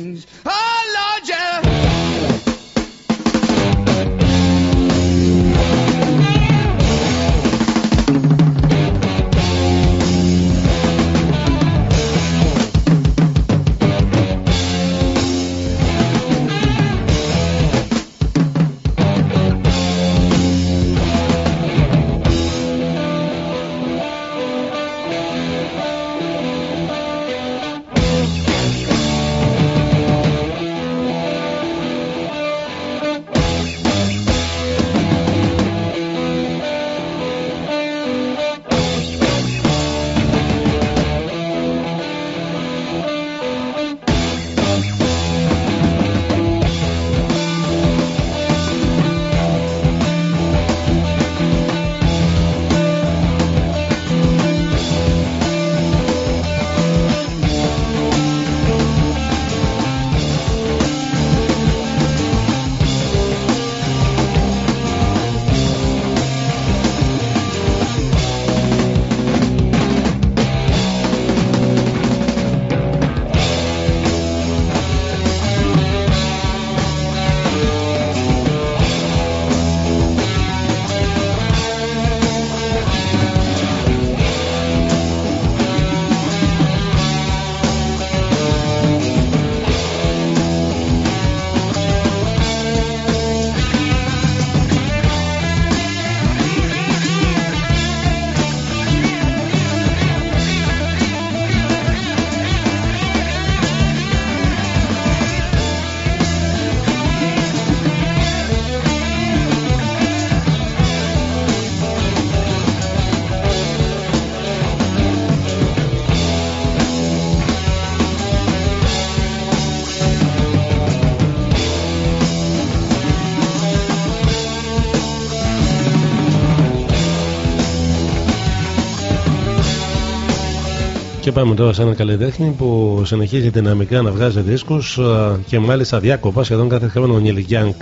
Πάμε τώρα σε έναν καλλιτέχνη που συνεχίζει δυναμικά να βγάζει δίσκους ε, και μάλιστα διάκοπα σχεδόν κάθε χρόνο ο Νίλ Γιάνκ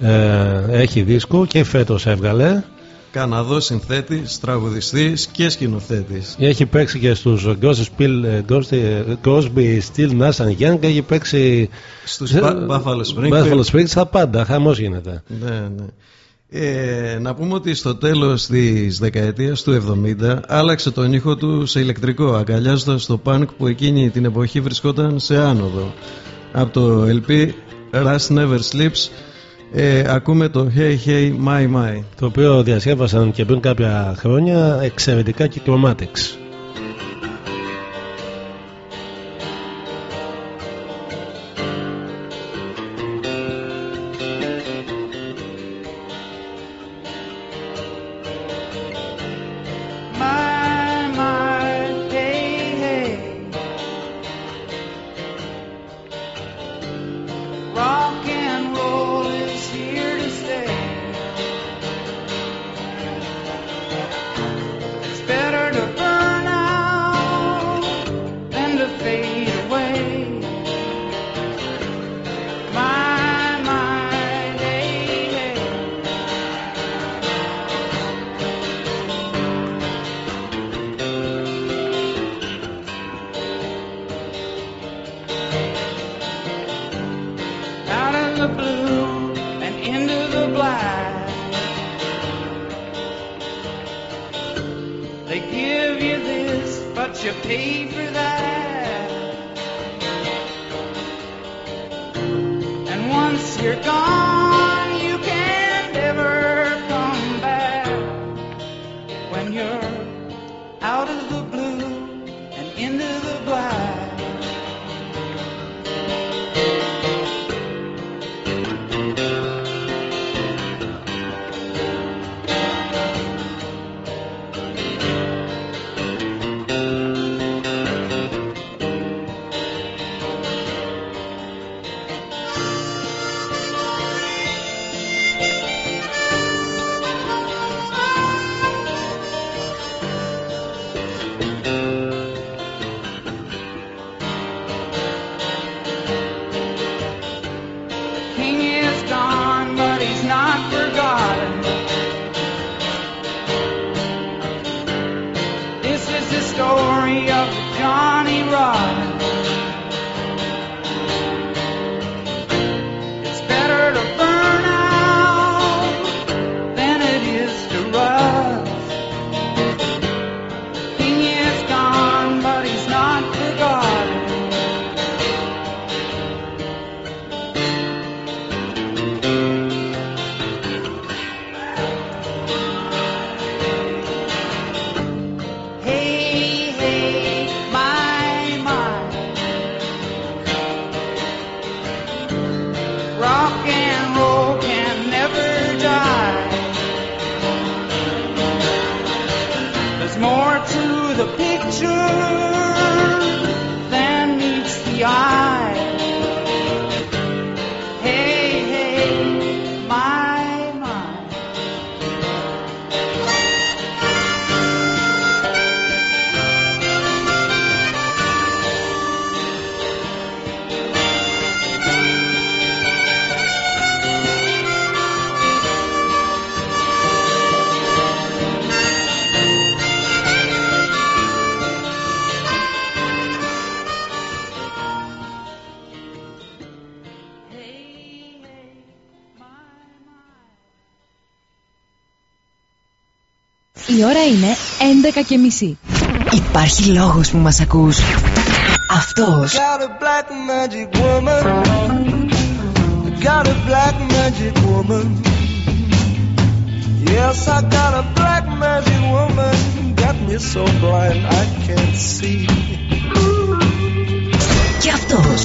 ε, έχει δίσκο και φέτος έβγαλε. Καναδός συνθέτης, τραγουδιστής και σκηνοθέτης. Έχει παίξει και στους Ghost Spill, Ghost, Crosby, Still, Nash and Young έχει παίξει Στους Ba- Buffalo Springfield. Buffalo Springfield, τα πάντα, χαμός γίνεται. Ναι, ναι. Ε, να πούμε ότι στο τέλος της δεκαετίας του 70 άλλαξε τον ήχο του σε ηλεκτρικό αγκαλιάζοντας το punk που εκείνη την εποχή βρισκόταν σε άνοδο. Από το LP Rust Never Sleeps ε, ακούμε το Hey Hey My My. Το οποίο διασκεύασαν και πριν κάποια χρόνια εξαιρετικά και 11.30. Υπάρχει λόγος που μας ακούς. Αυτός. Κι Και αυτός.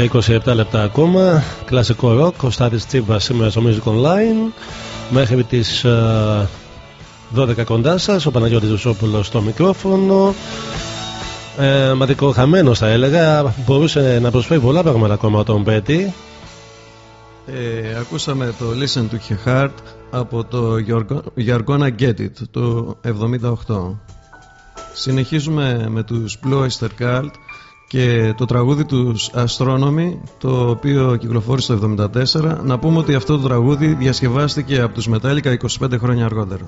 Για 27 λεπτά ακόμα, κλασικό ροκ, ο Στάτης Τσίβας σήμερα στο Music Online. Μέχρι τις ε, 12 κοντά σας, ο Παναγιώτης Ζωσόπουλος στο μικρόφωνο. Ε, Μαδικό χαμένος θα έλεγα, μπορούσε να προσφέρει πολλά πράγματα ακόμα ο Tom Petty. Ε, ακούσαμε το Listen to Your Heart από το You're You're Gonna Get It το 78. Συνεχίζουμε με τους Blue Oyster Cult και το τραγούδι τους Astronomy το οποίο κυκλοφόρησε το 74. Να πούμε ότι αυτό το τραγούδι διασκευάστηκε από τους Metallica 25 χρόνια αργότερα.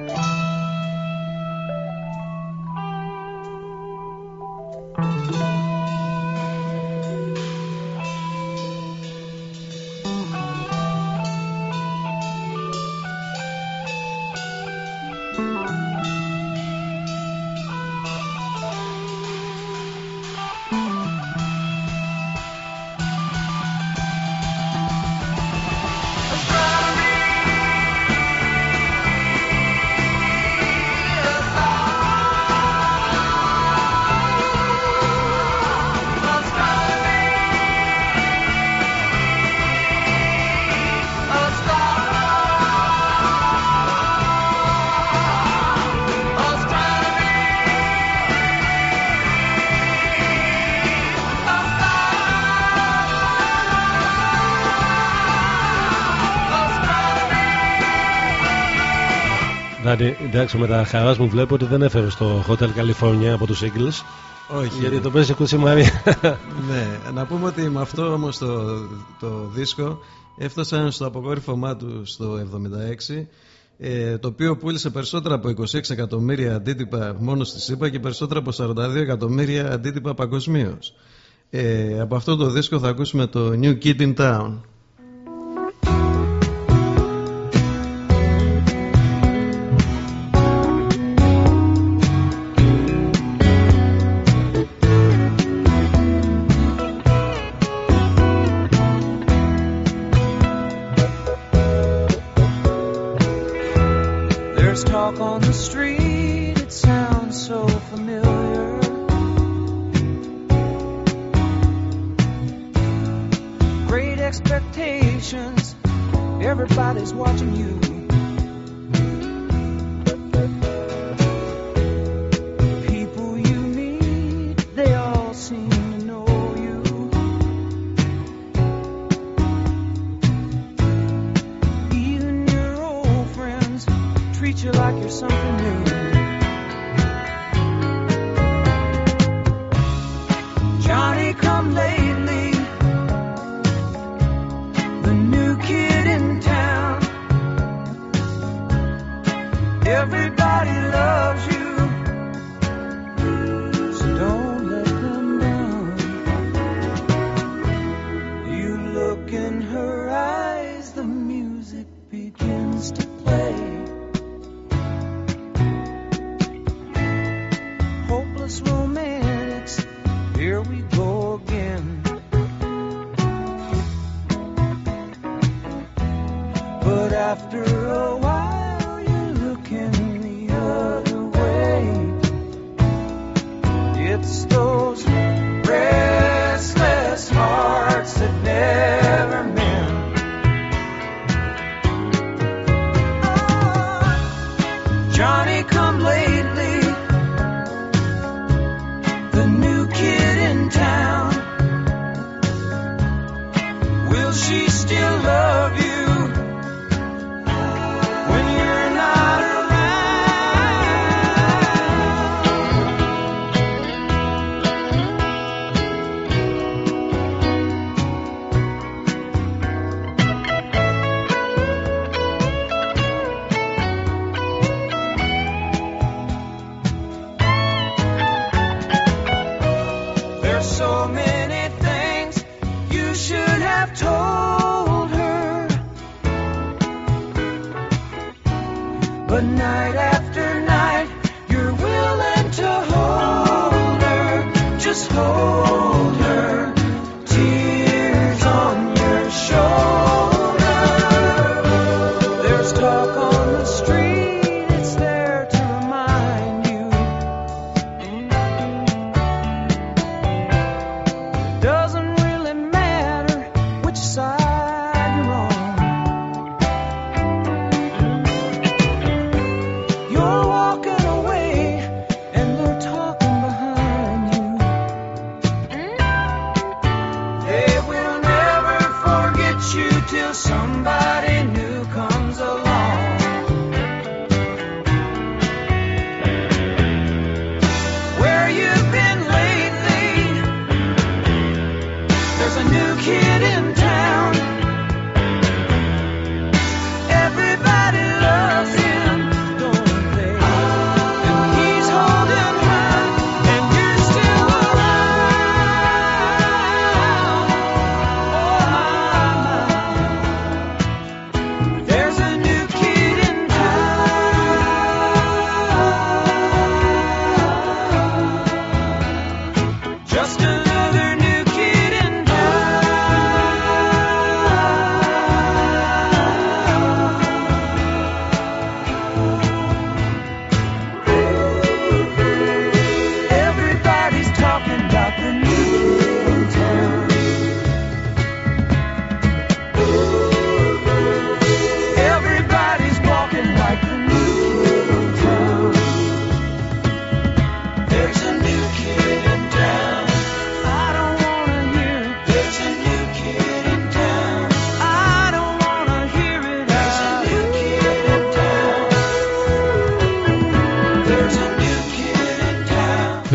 了。Εντάξει, με τα χαράς μου βλέπω ότι δεν έφερε στο Hotel California από τους Eagles. Όχι. Γιατί το παίζει κούτσι Μαρία. [laughs] ναι, να πούμε ότι με αυτό όμως το, το δίσκο έφτασαν στο αποκόρυφωμά του στο 76 ε, το οποίο πούλησε περισσότερα από 26 εκατομμύρια αντίτυπα μόνο στη ΣΥΠΑ και περισσότερα από 42 εκατομμύρια αντίτυπα παγκοσμίως. Ε, από αυτό το δίσκο θα ακούσουμε το New Kid in Town.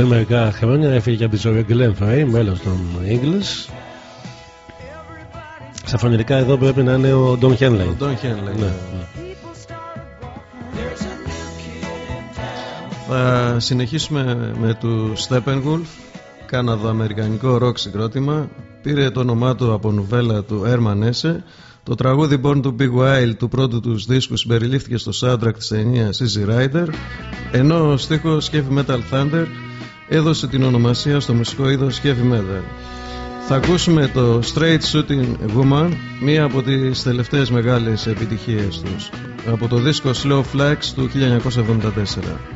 Πριν μερικά χρόνια έφυγε και από τη ζωή Glenn Frey, μέλος των Eagles. Στα φωνητικά εδώ πρέπει να είναι ο Don Henley. Ο Don Henley. Ναι, ναι. Θα συνεχίσουμε με του Steppenwolf, καναδο-αμερικανικό ροκ συγκρότημα. Πήρε το όνομά του από νουβέλα του Herman Hesse. Το τραγούδι Born to Be Wild του πρώτου τους δίσκου συμπεριλήφθηκε στο soundtrack της ταινίας Easy Rider, ενώ ο στίχος Heavy Metal Thunder έδωσε την ονομασία στο μουσικό είδος Heavy Metal. Θα ακούσουμε το Straight Shooting Woman, μία από τις τελευταίες μεγάλες επιτυχίες τους, από το δίσκο Slow Flags του 1974.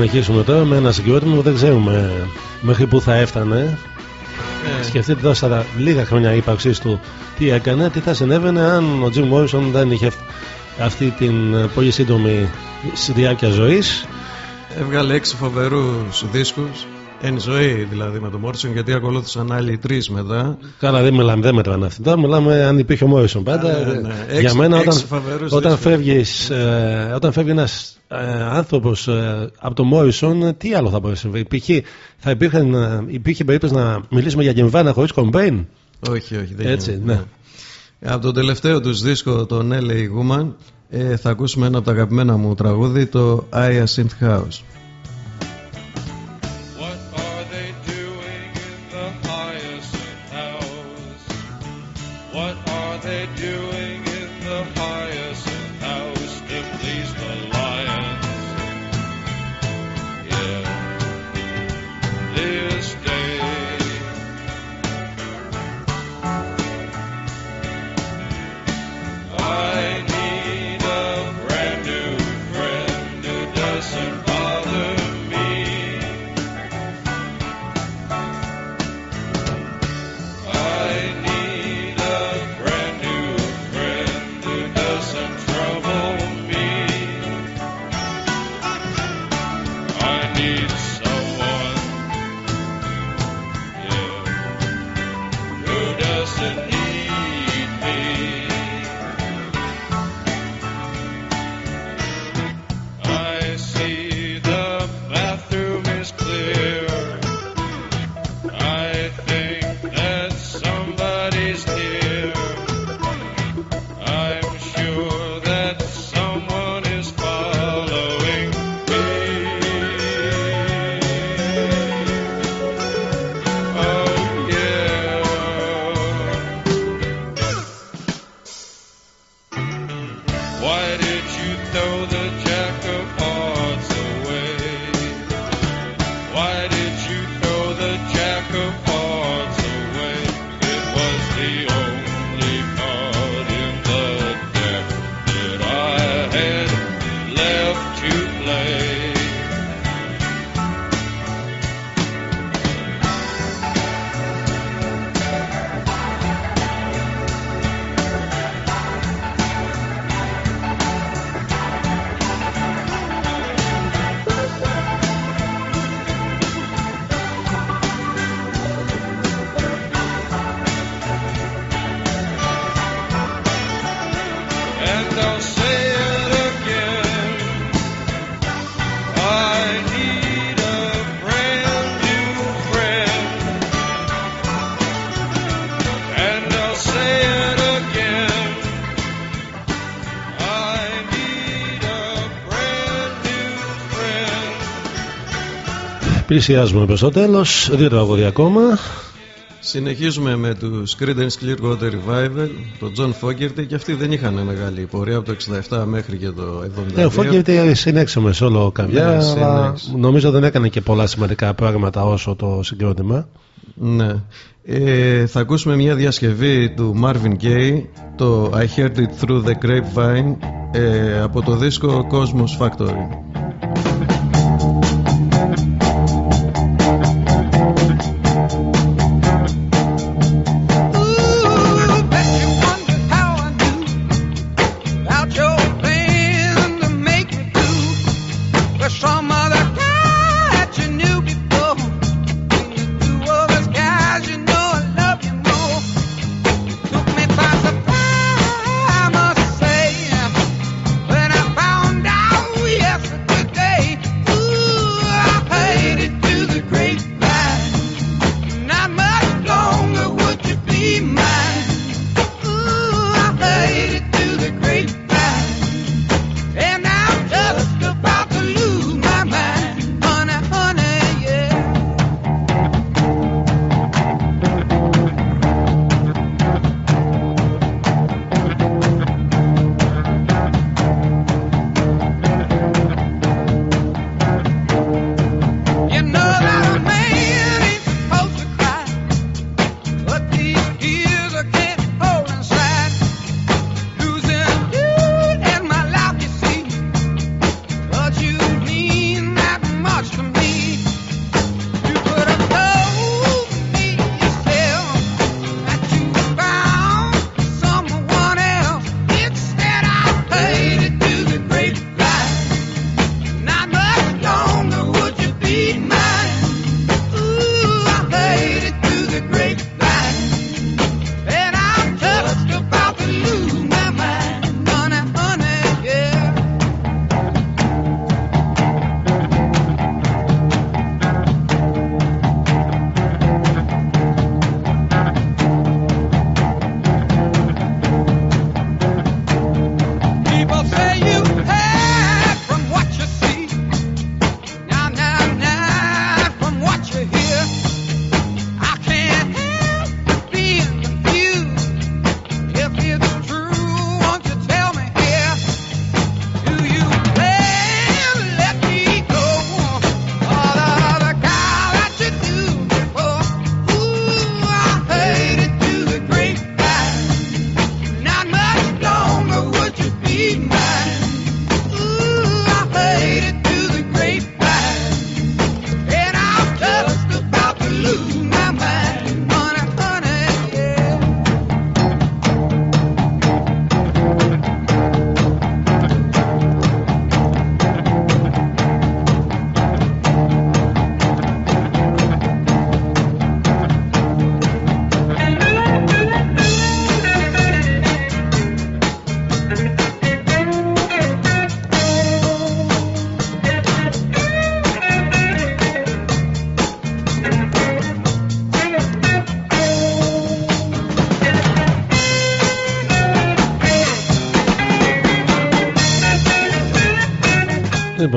Συνεχίσουμε τώρα με ένα συγκρότημα που δεν ξέρουμε μέχρι πού θα έφτανε. Ε. Σκεφτείτε τώρα στα λίγα χρόνια ύπαρξής του τι έκανε, τι θα συνέβαινε αν ο Jim Morrison δεν είχε αυτή την ε, πολύ σύντομη διάρκεια ζωής. Έβγαλε έξι φοβερούς δίσκους Εν ζωή δηλαδή με τον Μόρσον γιατί ακολούθησαν άλλοι τρεις μετά. Καλά, δεν μιλάμε, δεν μετράνε αυτή. Τώρα μιλάμε αν υπήρχε ο Μόρισον πάντα. Ναι, ναι. Για Έξι- μένα, όταν, έξι φαβερούς όταν, δίσκους. φεύγεις, ε, όταν φεύγει ένας ε, άνθρωπος ε, από τον Μόρισον, ε, τι άλλο θα μπορούσε να συμβεί; Υπήρχε, θα υπήρχε περίπτωση να μιλήσουμε για Γεμβάνα χωρίς Κομπέιν; Όχι, όχι, δεν Έτσι, ναι. Από τον τελευταίο τους δίσκο, τον LA Woman, θα ακούσουμε ένα από τα αγαπημένα μου τραγούδι, το I House; What are they doing? Πλησιάζουμε προς το τέλος, δύο τραγούδια ακόμα. Συνεχίζουμε με τους Creedence Clearwater Revival, τον John Fogerty και αυτοί δεν είχαν μεγάλη πορεία από το 67 μέχρι και το 72. Ε, ο Fogerty συνέχισε με σόλο καμιά, Ναι, αλλά συνέχισε. νομίζω δεν έκανε και πολλά σημαντικά πράγματα όσο το συγκρότημα. Ναι. Ε, θα ακούσουμε μια διασκευή του Marvin Gaye, το I Heard It Through the Grapevine, ε, από το δίσκο Cosmos Factory.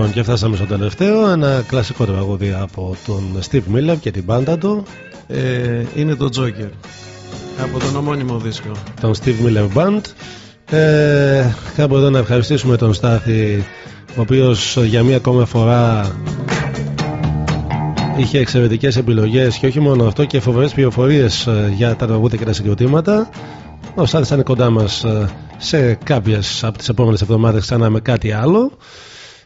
Λοιπόν, και φτάσαμε στο τελευταίο. Ένα κλασικό τραγούδι από τον Steve Miller και την μπάντα του. Ε, είναι το Joker. Από τον ομώνυμο δίσκο. Τον Steve Miller Band. Ε, κάπου εδώ να ευχαριστήσουμε τον Στάθη, ο οποίος για μία ακόμα φορά είχε εξαιρετικές επιλογές και όχι μόνο αυτό και φοβερές πληροφορίες ε, για τα τραγούδια και τα συγκροτήματα. Ο Στάθης θα είναι κοντά μας ε, σε κάποιες από τις επόμενες εβδομάδες ξανά με κάτι άλλο.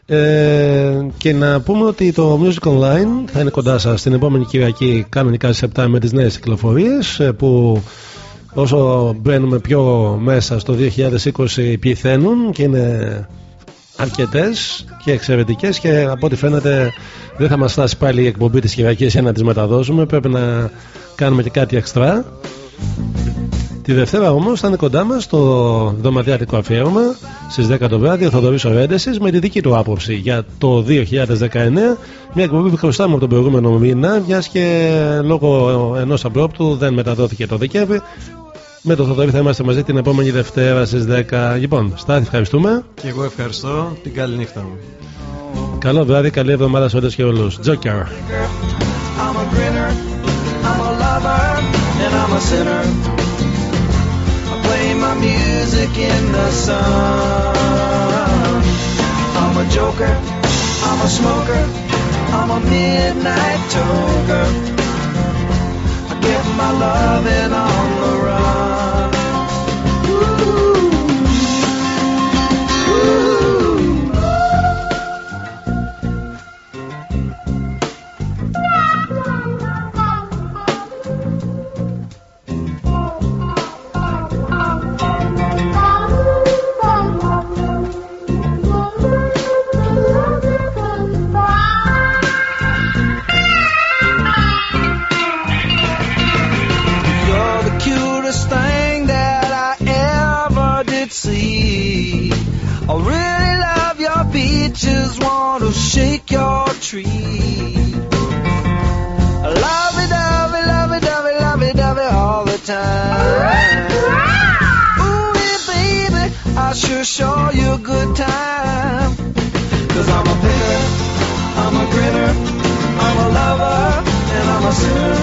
Ε, και να πούμε ότι το Music Online θα είναι κοντά σας την επόμενη Κυριακή κανονικά στις 7 με τις νέες κυκλοφορίες ε, που όσο μπαίνουμε πιο μέσα στο 2020 πληθαίνουν και είναι αρκετές και εξαιρετικές και από ό,τι φαίνεται δεν θα μας φτάσει πάλι η εκπομπή της Κυριακής για να τις μεταδώσουμε. Πρέπει να κάνουμε και κάτι εξτρά Τη Δευτέρα όμως θα είναι κοντά μας το δωματιάτικο αφιέρωμα στις 10 το βράδυ ο Θοδωρής Ορέντεση με τη δική του άποψη για το 2019. Μια εκπομπή που χρωστάμε από τον προηγούμενο μήνα, μιας και λόγω ενός αμπρόπτου δεν μεταδόθηκε το Δεκέμβρη. Με τον Θοδωρή θα είμαστε μαζί την επόμενη Δευτέρα στις 10. Λοιπόν, Στάθη, ευχαριστούμε. Και εγώ ευχαριστώ. Την καλή νύχτα μου. Καλό βράδυ, καλή εβδομάδα σε όλες και όλους. Joker. I'm a grinner, I'm a lover, and I'm a sinner. My music in the sun. I'm a joker, I'm a smoker, I'm a midnight toker. I get my loving on the tree. Love it, love it, love it, love it, love it, love it all the time. Ooh, yeah, baby, I sure show you a good time. Cause I'm a picker, I'm a grinner, I'm a lover, and I'm a sinner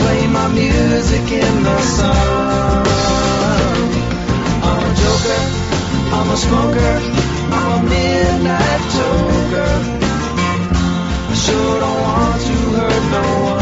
play my music in the sun. I'm a joker, I'm a smoker, midnight toker. I sure don't want to hurt no one.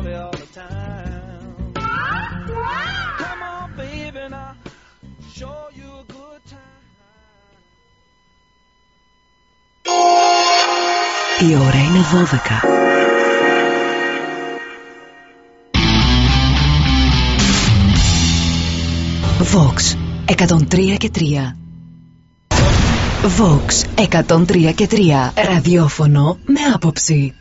love it, dovey all the time. Come on, baby, now show you a good time. Η ώρα είναι 12. Vox 103 και 3 Vox 103 και 3 Ραδιόφωνο με άποψη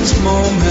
this moment.